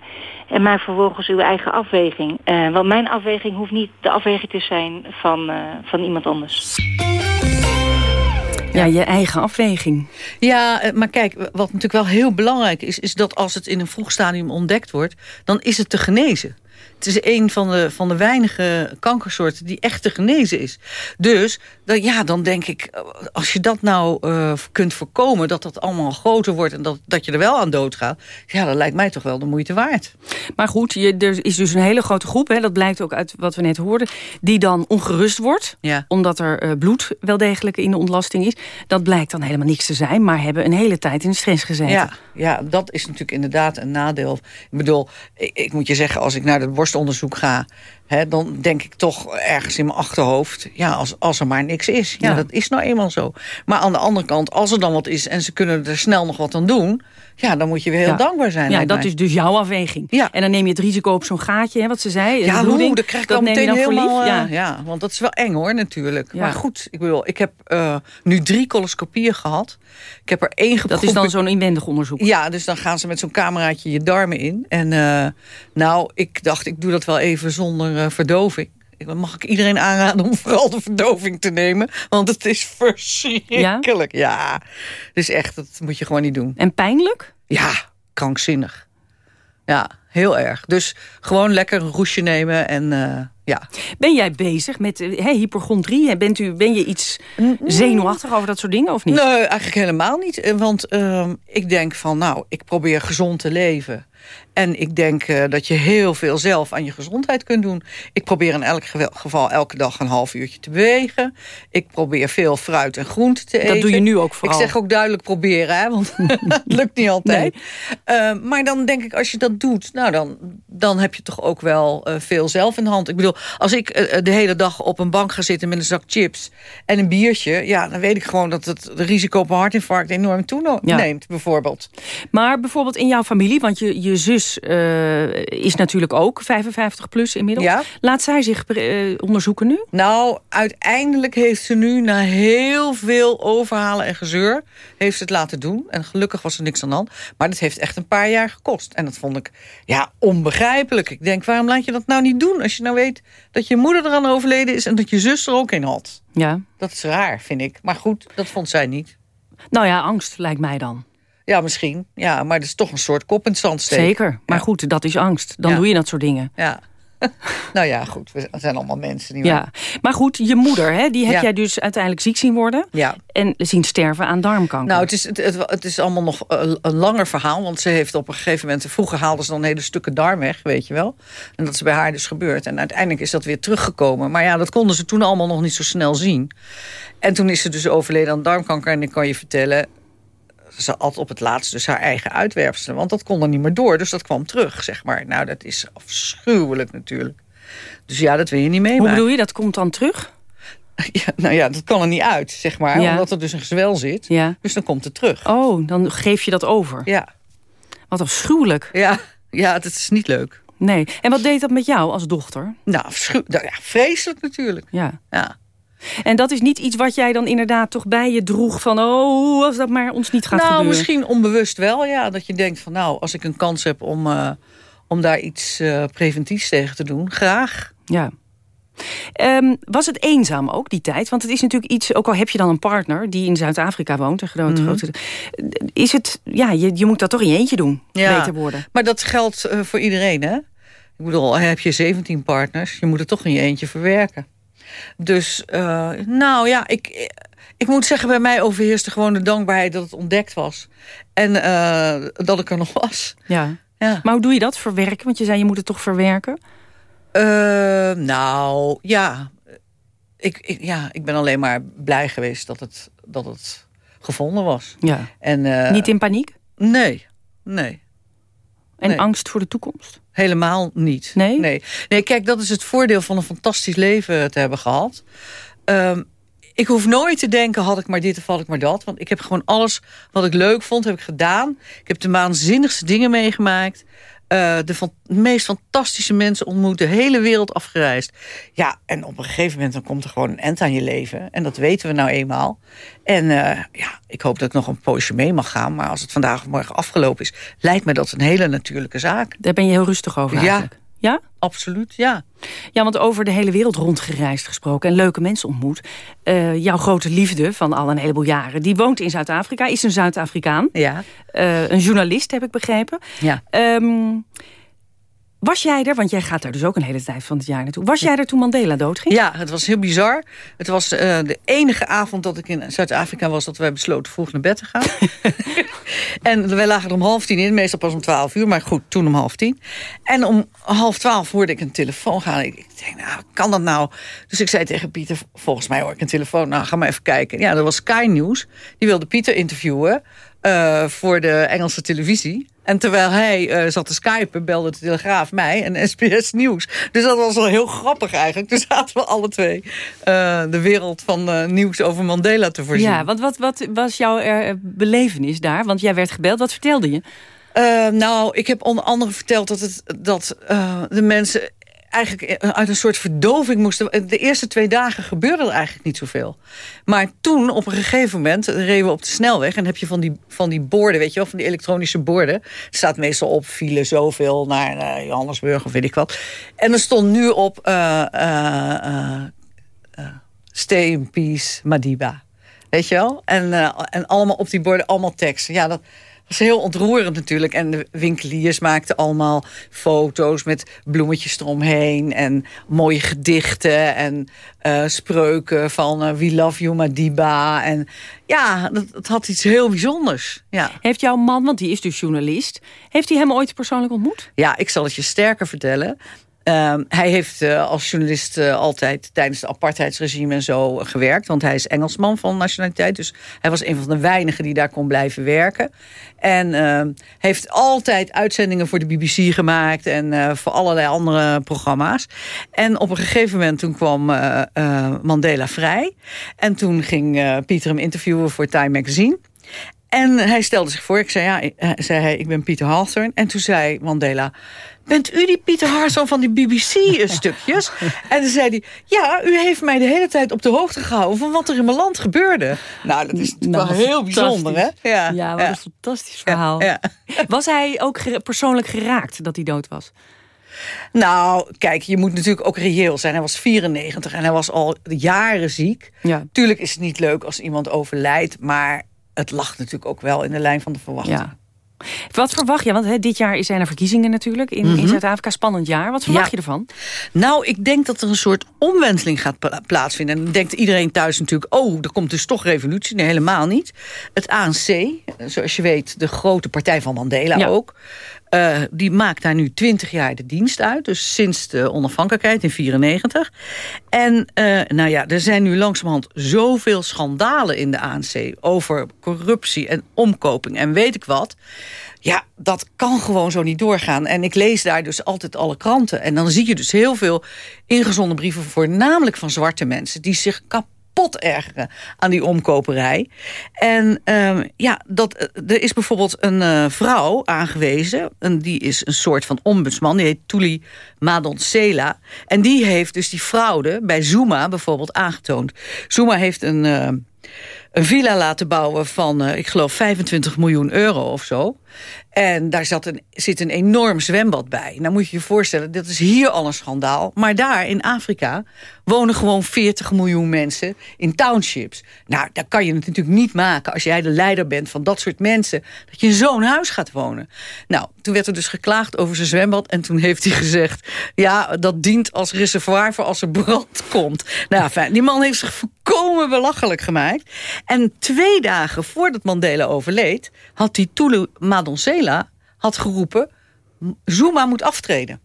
En maak vervolgens uw eigen afweging. Uh, want mijn afweging hoeft niet de afweging te zijn van, uh, van iemand anders. Ja, je eigen afweging. Ja, maar kijk, wat natuurlijk wel heel belangrijk is... is dat als het in een vroeg stadium ontdekt wordt... dan is het te genezen. Het is een van de, van de weinige kankersoorten die echt te genezen is. Dus dan, ja, dan denk ik, als je dat nou uh, kunt voorkomen... dat dat allemaal groter wordt en dat, dat je er wel aan doodgaat... ja, dat lijkt mij toch wel de moeite waard. Maar goed, je, er is dus een hele grote groep... Hè, dat blijkt ook uit wat we net hoorden... die dan ongerust wordt, ja. omdat er uh, bloed wel degelijk in de ontlasting is. Dat blijkt dan helemaal niks te zijn... maar hebben een hele tijd in stress gezeten. Ja, ja dat is natuurlijk inderdaad een nadeel. Ik bedoel, ik, ik moet je zeggen, als ik naar de borstonderzoek ga... Dan denk ik toch ergens in mijn achterhoofd... ja, als, als er maar niks is. Ja, Ja. dat is nou eenmaal zo. Maar aan de andere kant, als er dan wat is... en ze kunnen er snel nog wat aan doen... ja, dan moet je weer heel Ja. dankbaar zijn. Ja, dat mij. is dus jouw afweging. Ja. En dan neem je het risico op zo'n gaatje, hè, wat ze zei. Ja, bloeding, hoe, dat krijg ik dat al meteen dan helemaal... lief. eh, Ja. ja, want dat is wel eng hoor, natuurlijk. Ja. Maar goed, ik bedoel, ik heb eh, nu drie coloscopieën gehad. Ik heb er één Dat geprobeerd. is dan zo'n inwendig onderzoek. Ja, dus dan gaan ze met zo'n cameraatje je darmen in. En eh, nou, ik dacht, ik doe dat wel even zonder eh, verdoving. Dan mag ik iedereen aanraden om vooral de verdoving te nemen. Want het is verschrikkelijk. Ja, dus echt, dat moet je gewoon niet doen. En pijnlijk? Ja, krankzinnig. Ja, heel erg. Dus gewoon lekker een roesje nemen en eh, ja. Ben jij bezig met eh, hè, hypochondrie? Bent u, ben je iets zenuwachtig over dat soort dingen of niet? Nee, eigenlijk helemaal niet. Eh, Want ehm, ik denk van, nou, ik probeer gezond te leven. En ik denk eh, dat je heel veel zelf aan je gezondheid kunt doen. Ik probeer in elk geval- elke dag een half uurtje te bewegen. Ik probeer veel fruit en groente te Dat eten. doe je nu ook vooral. Ik zeg ook duidelijk proberen, hè, want het lukt niet altijd. Eh, maar dan denk ik, als je dat doet, nou dan, dan heb je toch ook wel eh, veel zelf in de hand. Ik bedoel, als ik eh, de hele dag op een bank ga zitten met een zak chips en een biertje, ja, dan weet ik gewoon dat het risico op een hartinfarct enorm toeneemt, bijvoorbeeld. Maar bijvoorbeeld in jouw familie, want je, je zus eh, is natuurlijk ook 55 plus inmiddels. Ja. Laat zij zich eh, onderzoeken nu? Nou, uiteindelijk heeft ze nu na heel veel overhalen en gezeur... heeft ze het laten doen. En gelukkig was er niks aan de hand. Maar dat heeft echt een paar jaar gekost. En dat vond ik ja, onbegrijpelijk. Ik denk, waarom laat je dat nou niet doen? Als je nou weet dat je moeder eraan overleden is... en dat je zus er ook in had. Ja. Dat is raar, vind ik. Maar goed, dat vond zij niet. Nou ja, angst lijkt mij dan. Ja, misschien. Ja, maar dat is toch een soort kop in het zand steken. Zeker. Maar goed, dat is angst. Dan Ja. doe je dat soort dingen. Ja. nou ja, goed. We zijn allemaal mensen. Niet Ja. Maar goed, je moeder, hè, die heb Ja. jij dus uiteindelijk ziek zien worden. Ja. En zien sterven aan darmkanker. Nou, het is, het, het, het is allemaal nog een, een langer verhaal. Want ze heeft op een gegeven moment... Vroeger haalden ze dan hele stukken darm weg, weet je wel. En dat is bij haar dus gebeurd. En uiteindelijk is dat weer teruggekomen. Maar ja, dat konden ze toen allemaal nog niet zo snel zien. En toen is ze dus overleden aan darmkanker. En ik kan je vertellen... Ze had op het laatst dus haar eigen uitwerpselen. Want dat kon er niet meer door. Dus dat kwam terug, zeg maar. Nou, dat is afschuwelijk natuurlijk. Dus ja, dat wil je niet meemaken. Hoe bedoel je, dat komt dan terug? Ja, nou ja, dat kan er niet uit, zeg maar. Ja. Omdat er dus een gezwel zit. Ja. Dus dan komt het terug. Oh, dan geef je dat over. Ja. Wat afschuwelijk. Ja, ja dat is niet leuk. Nee. En wat deed dat met jou als dochter? Nou, nou ja, vreselijk natuurlijk. Ja. Ja. En dat is niet iets wat jij dan inderdaad toch bij je droeg van... oh, als dat maar ons niet gaat nou, gebeuren. misschien onbewust wel, ja. Dat je denkt van, nou, als ik een kans heb om, eh, om daar iets eh, preventiefs tegen te doen, graag. Ja. Ehm, was het eenzaam ook, die tijd? Want het is natuurlijk iets, ook al heb je dan een partner... die in Zuid-Afrika woont, een grote, Mhm. grote... Is het, ja, je, je moet dat toch in je eentje doen, Ja. beter worden. Maar dat geldt eh, voor iedereen, hè? Ik bedoel, heb je 17 partners, je moet het toch in je eentje verwerken. Dus, eh, nou ja, ik, ik moet zeggen, bij mij overheerste gewoon de dankbaarheid dat het ontdekt was. En eh, dat ik er nog was. Ja. Ja. Maar hoe doe je dat, verwerken? Want je zei, je moet het toch verwerken? Eh, nou, ja. Ik, ik, ja. ik ben alleen maar blij geweest dat het, dat het gevonden was. Ja. En, Niet in paniek? Nee, nee. En Nee. angst voor de toekomst? Helemaal niet. Nee? nee? Nee, kijk, dat is het voordeel van een fantastisch leven te hebben gehad. Ehm, ik hoef nooit te denken, had ik maar dit of had ik maar dat. Want ik heb gewoon alles wat ik leuk vond, heb ik gedaan. Ik heb de waanzinnigste dingen meegemaakt. Eh, de van, meest fantastische mensen ontmoet. De hele wereld afgereisd. Ja, en op een gegeven moment dan komt er gewoon een end aan je leven. En dat weten we nou eenmaal. En uh, ja, ik hoop dat ik nog een poosje mee mag gaan. Maar als het vandaag of morgen afgelopen is... lijkt me dat een hele natuurlijke zaak. Daar ben je heel rustig over eigenlijk. Ja, absoluut, ja. Ja, want over de hele wereld rondgereisd gesproken... en leuke mensen ontmoet. Uh, jouw grote liefde van al een heleboel jaren... die woont in Zuid-Afrika, is een Zuid-Afrikaan. Ja. Uh, een journalist, heb ik begrepen. Ja. Um, was jij er, want jij gaat daar dus ook een hele tijd van het jaar naartoe. Was jij er toen Mandela doodging? Ja, het was heel bizar. Het was uh, de enige avond dat ik in Zuid-Afrika was... dat wij besloten vroeg naar bed te gaan. en wij lagen er om half tien in, meestal pas om twaalf uur. Maar goed, toen om half tien. En om half twaalf hoorde ik een telefoon gaan. Ik, ik denk, nou, kan dat nou? Dus ik zei tegen Pieter, volgens mij hoor ik een telefoon. Nou, ga maar even kijken. Ja, dat was Sky News. Die wilde Pieter interviewen uh, voor de Engelse televisie. En terwijl hij uh, zat te skypen, belde de Telegraaf mij en SBS Nieuws. Dus dat was wel heel grappig eigenlijk. Toen zaten we alle twee uh, de wereld van uh, nieuws over Mandela te voorzien. Ja, want wat, wat was jouw er, belevenis daar? Want jij werd gebeld. Wat vertelde je? nou, ik heb onder andere verteld dat, het, dat de mensen eigenlijk uit een soort verdoving moesten. De eerste twee dagen gebeurde er eigenlijk niet zoveel. Maar toen, op een gegeven moment, reden we op de snelweg... en heb je van die, van die borden, weet je wel, van die elektronische borden... Staat meestal op, file zoveel naar uh, Johannesburg of weet ik wat. En er stond nu op... Uh, uh, stay in peace, Madiba. Weet je wel? En, en allemaal op die borden, allemaal teksten. Ja, dat was heel ontroerend natuurlijk. En de winkeliers maakten allemaal foto's met bloemetjes eromheen. En mooie gedichten en uh, spreuken van uh, We Love You Madiba. En ja, dat, dat, had iets heel bijzonders. Ja. Heeft jouw man, want die is dus journalist... heeft hij hem ooit persoonlijk ontmoet? Ja, ik zal het je sterker vertellen. Uh, hij heeft uh, als journalist uh, altijd tijdens het apartheidsregime en zo gewerkt. Want hij is Engelsman van nationaliteit. Dus hij was een van de weinigen die daar kon blijven werken. En ehm, heeft altijd uitzendingen voor de BBC gemaakt. En eh, voor allerlei andere programma's. En op een gegeven moment toen kwam Mandela vrij. En toen ging Pieter hem interviewen voor Time Magazine. En hij stelde zich voor. Ik zei, ja, zei hij, ik ben Pieter Hawthorne. En toen zei Mandela... Bent u die Pieter Harson van die BBC-stukjes? en toen zei hij... Ja, u heeft mij de hele tijd op de hoogte gehouden... van wat er in mijn land gebeurde. Nou, dat is nou, wel heel bijzonder, hè? Ja, ja wat ja. een fantastisch verhaal. Ja, ja. Was hij ook persoonlijk geraakt dat hij dood was? Nou, kijk, je moet natuurlijk ook reëel zijn. Hij was 94 en hij was al jaren ziek. Ja. Tuurlijk is het niet leuk als iemand overlijdt... maar het lag natuurlijk ook wel in de lijn van de verwachting. Ja. Wat verwacht je? Want hè, dit jaar zijn er verkiezingen natuurlijk in, mm -hmm. in Zuid-Afrika. Spannend jaar. Wat verwacht ja. je ervan? Nou, ik denk dat er een soort omwenteling gaat pla plaatsvinden. En dan denkt iedereen thuis natuurlijk... oh, er komt dus toch revolutie. Nee, helemaal niet. Het ANC, zoals je weet, de grote partij van Mandela ja. ook... Uh, die maakt daar nu 20 jaar de dienst uit. Dus sinds de onafhankelijkheid in 94. En uh, nou ja, er zijn nu langzamerhand zoveel schandalen in de ANC... over corruptie en omkoping en weet ik wat. Ja, dat kan gewoon zo niet doorgaan. En ik lees daar dus altijd alle kranten. En dan zie je dus heel veel ingezonden brieven... voornamelijk van zwarte mensen... die zich kapot kapot ergeren aan die omkoperij. En um, ja, dat, er is bijvoorbeeld een uh, vrouw aangewezen. En die is een soort van ombudsman. Die heet Tuli Madonsela. En die heeft dus die fraude bij Zuma bijvoorbeeld aangetoond. Zuma heeft een... Uh, een villa laten bouwen van, uh, ik geloof, 25 miljoen euro of zo. En daar zat een, zit een enorm zwembad bij. Nou moet je je voorstellen, dat is hier al een schandaal. Maar daar in Afrika wonen gewoon 40 miljoen mensen in townships. Nou, daar kan je het natuurlijk niet maken als jij de leider bent van dat soort mensen. Dat je in zo'n huis gaat wonen. Nou, toen werd er dus geklaagd over zijn zwembad. En toen heeft hij gezegd, ja, dat dient als reservoir voor als er brand komt. Nou, fijn, die man heeft zich volkomen belachelijk gemaakt. En twee dagen voordat Mandela overleed, had hij Tulu Madonsela had geroepen... Zuma moet aftreden.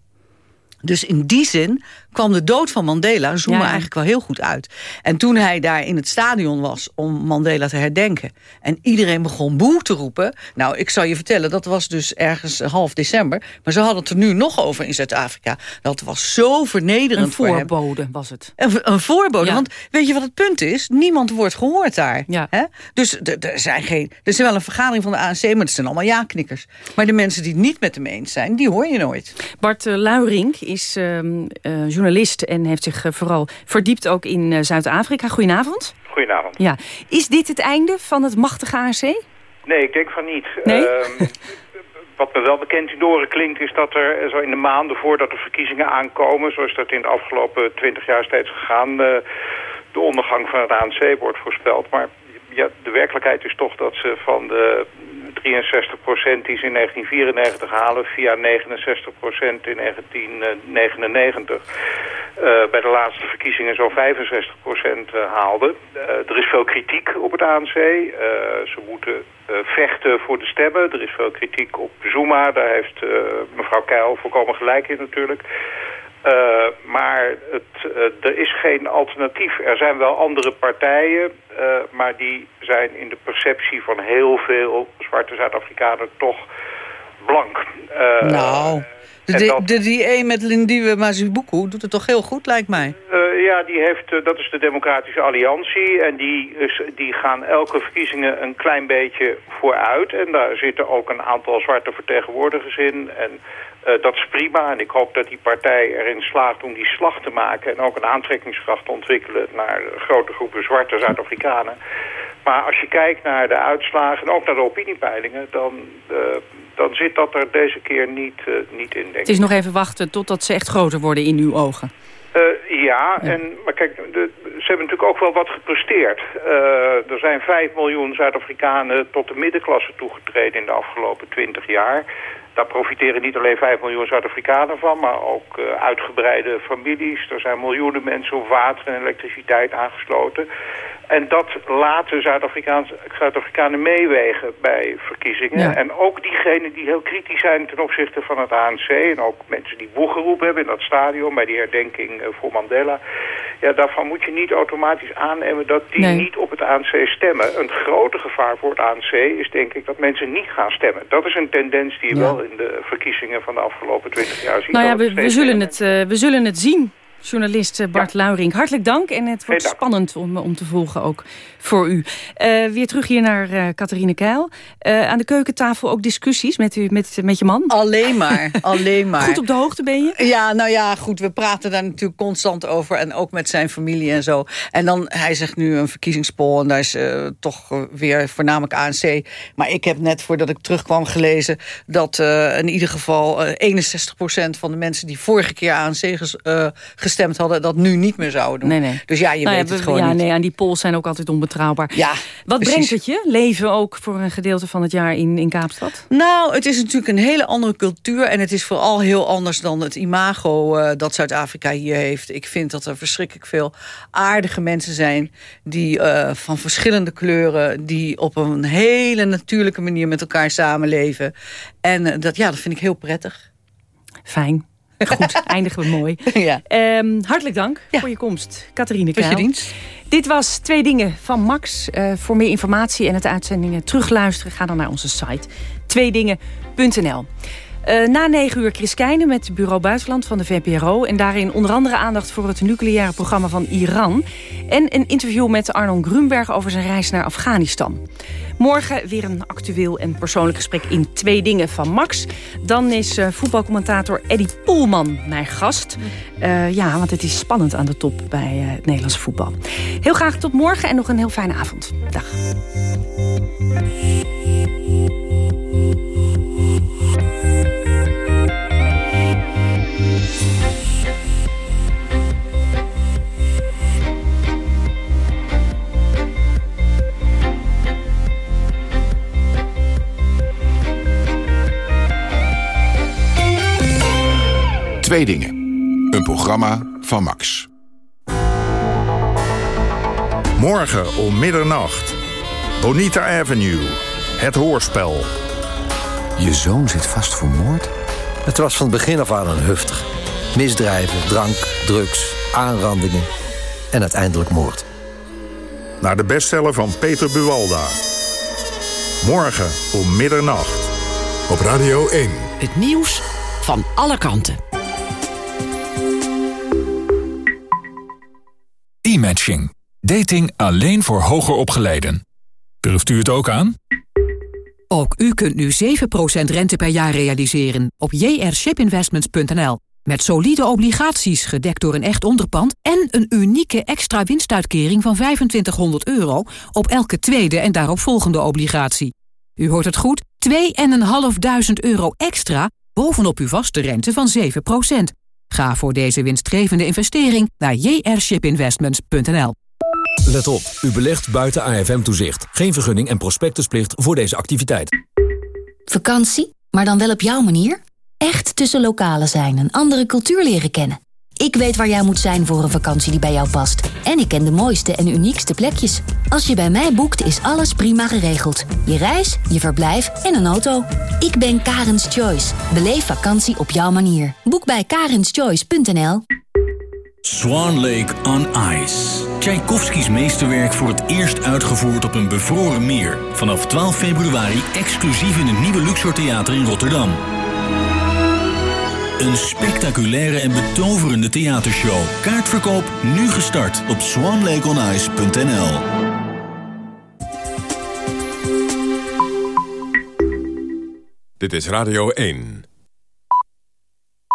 Dus in die zin kwam de dood van Mandela Zuma Ja, ja. eigenlijk wel heel goed uit. En toen hij daar in het stadion was om Mandela te herdenken... en iedereen begon boe te roepen... nou, ik zal je vertellen, dat was dus ergens half december... maar ze hadden het er nu nog over in Zuid-Afrika. Dat was zo vernederend Een voor hem. voorbode was het. Een, een voorbode, Ja. want weet je wat het punt is? Niemand wordt gehoord daar. Hè? Dus er, zijn geen, er is wel een vergadering van de ANC, maar het zijn allemaal ja-knikkers. Maar de mensen die het niet met hem eens zijn, die hoor je nooit. Bart uh, Luirink is ehm, eh, journalist en heeft zich eh, vooral verdiept ook in eh, Zuid-Afrika. Goedenavond. Goedenavond. Ja. Is dit het einde van het machtige ANC? Nee, ik denk van niet. Nee? Ehm, wat me wel bekend in oren klinkt is dat er eh, zo in de maanden voordat de verkiezingen aankomen... zoals dat in de afgelopen twintig jaar steeds gegaan... de ondergang van het ANC wordt voorspeld. Maar ja, de werkelijkheid is toch dat ze van de 63% die ze in 1994 halen... via 69% in 1999 eh, bij de laatste verkiezingen zo'n 65% haalden. Eh, er is veel kritiek op het ANC. Eh, ze moeten eh, vechten voor de stemmen. Er is veel kritiek op Zuma. Daar heeft eh, mevrouw Keil volkomen gelijk in natuurlijk. Uh, maar het, uh, er is geen alternatief. Er zijn wel andere partijen, uh, maar die zijn in de perceptie van heel veel zwarte Zuid-Afrikanen toch blank. nou, de, dat, de, die een met Lindiwe Mazibuku doet het toch heel goed, lijkt mij. ja, die heeft, dat is de Democratische Alliantie en die, is, die gaan elke verkiezingen een klein beetje vooruit. En daar zitten ook een aantal zwarte vertegenwoordigers in en... Uh, dat is prima en ik hoop dat die partij erin slaagt om die slag te maken... en ook een aantrekkingskracht te ontwikkelen naar grote groepen zwarte Zuid-Afrikanen. Maar als je kijkt naar de uitslagen en ook naar de opiniepeilingen... dan, uh, dan zit dat er deze keer niet, uh, niet in, denk Het is nog even wachten totdat ze echt groter worden in uw ogen. ja, ja, En, maar kijk, de, ze hebben natuurlijk ook wel wat gepresteerd. er zijn 5 miljoen Zuid-Afrikanen tot de middenklasse toegetreden in de afgelopen 20 jaar... Daar profiteren niet alleen 5 miljoen Zuid-Afrikanen van, maar ook uh, uitgebreide families. Er zijn miljoenen mensen op water en elektriciteit aangesloten. En dat laten Zuid-Afrikanen meewegen bij verkiezingen. Ja. En ook diegenen die heel kritisch zijn ten opzichte van het ANC... en ook mensen die woe geroepen hebben in dat stadion bij die herdenking uh, voor Mandela... ja, daarvan moet je niet automatisch aannemen dat die Nee. niet op het ANC stemmen. Een grote gevaar voor het ANC is denk ik dat mensen niet gaan stemmen. Dat is een tendens die je Ja. wel in de verkiezingen van de afgelopen 20 jaar ziet. Nou ja, we, we, zullen het, eh, we zullen het zien. Journalist eh, Bart Luiring, hartelijk dank. En het wordt dank. spannend om, om te volgen ook voor u. Eh, weer terug hier naar eh Catharine Keil. Eh, aan de keukentafel ook discussies met, u, met, met je man? Alleen maar, alleen maar. Goed op de hoogte ben je? Ja, nou ja, goed, we praten daar natuurlijk constant over. En ook met zijn familie en zo. En dan, hij zegt nu een verkiezingspol. En daar is eh, toch weer voornamelijk ANC. Maar ik heb net voordat ik terugkwam gelezen... dat eh, in ieder geval eh 61% van de mensen die vorige keer ANC ges- eh, gestemd hadden... dat nu niet meer zouden doen. Nee, nee. Dus ja, je Nou weet we- het gewoon ja, niet. Nee, aan die polls zijn ook altijd onbetrouwbaar. Ja, Wat precies. brengt het je? Leven ook voor een gedeelte van het jaar in, in Kaapstad? Nou, het is natuurlijk een hele andere cultuur. En het is vooral heel anders dan het imago eh, dat Zuid-Afrika hier heeft. Ik vind dat er verschrikkelijk veel aardige mensen zijn... die eh, van verschillende kleuren... die op een hele natuurlijke manier met elkaar samenleven. En eh, dat, ja, dat vind ik heel prettig. Fijn. Goed, eindigen we mooi. Ja. Ehm, hartelijk dank voor je komst, Catharine je Keil. dienst. Dit was Twee Dingen van Max. Eh, voor meer informatie en het uitzendingen terugluisteren... ga dan naar onze site tweedingen.nl. Eh, na negen uur Chris Keijnen met Bureau Buitenland van de VPRO... en daarin onder andere aandacht voor het nucleaire programma van Iran... en een interview met Arnon Grunberg over zijn reis naar Afghanistan. Morgen weer een actueel en persoonlijk gesprek in Twee Dingen van Max. Dan is eh, voetbalcommentator Eddy Poelman mijn gast. Eh, ja, want het is spannend aan de top bij het Nederlandse voetbal. Heel graag tot morgen en nog een heel fijne avond. Dag. Twee dingen. Een programma van Max. Morgen om middernacht. Bonita Avenue. Het hoorspel. Je zoon zit vast voor moord? Het was van het begin af aan een huftig. Misdrijven, drank, drugs, aanrandingen en uiteindelijk moord. Naar de bestseller van Peter Buwalda. Morgen om middernacht. Op Radio 1. Het nieuws van alle kanten. Dating alleen voor hoger opgeleiden. Durft u het ook aan? Ook u kunt nu 7% rente per jaar realiseren op jrshipinvestments.nl. Met solide obligaties gedekt door een echt onderpand... en een unieke extra winstuitkering van 2500 euro... op elke tweede en daarop volgende obligatie. U hoort het goed, 2.500 euro extra bovenop uw vaste rente van 7 Ga voor deze winstgevende investering naar jrshipinvestments.nl. Let op, u belegt buiten AFM-toezicht. Geen vergunning en prospectusplicht voor deze activiteit. Vakantie, maar dan wel op jouw manier? Echt tussen lokalen zijn en andere cultuur leren kennen. Ik weet waar jij moet zijn voor een vakantie die bij jou past. En ik ken de mooiste en uniekste plekjes. Als je bij mij boekt, is alles prima geregeld. Je reis, je verblijf en een auto. Ik ben Karens Choice. Beleef vakantie op jouw manier. Boek bij karenschoice.nl Swan Lake on Ice. Tchaikovskis meesterwerk voor het eerst uitgevoerd op een bevroren meer. Vanaf 12 februari exclusief in het nieuwe Luxor Theater in Rotterdam. Een spectaculaire en betoverende theatershow. Kaartverkoop nu gestart op swanlakeonice.nl. Dit is Radio 1.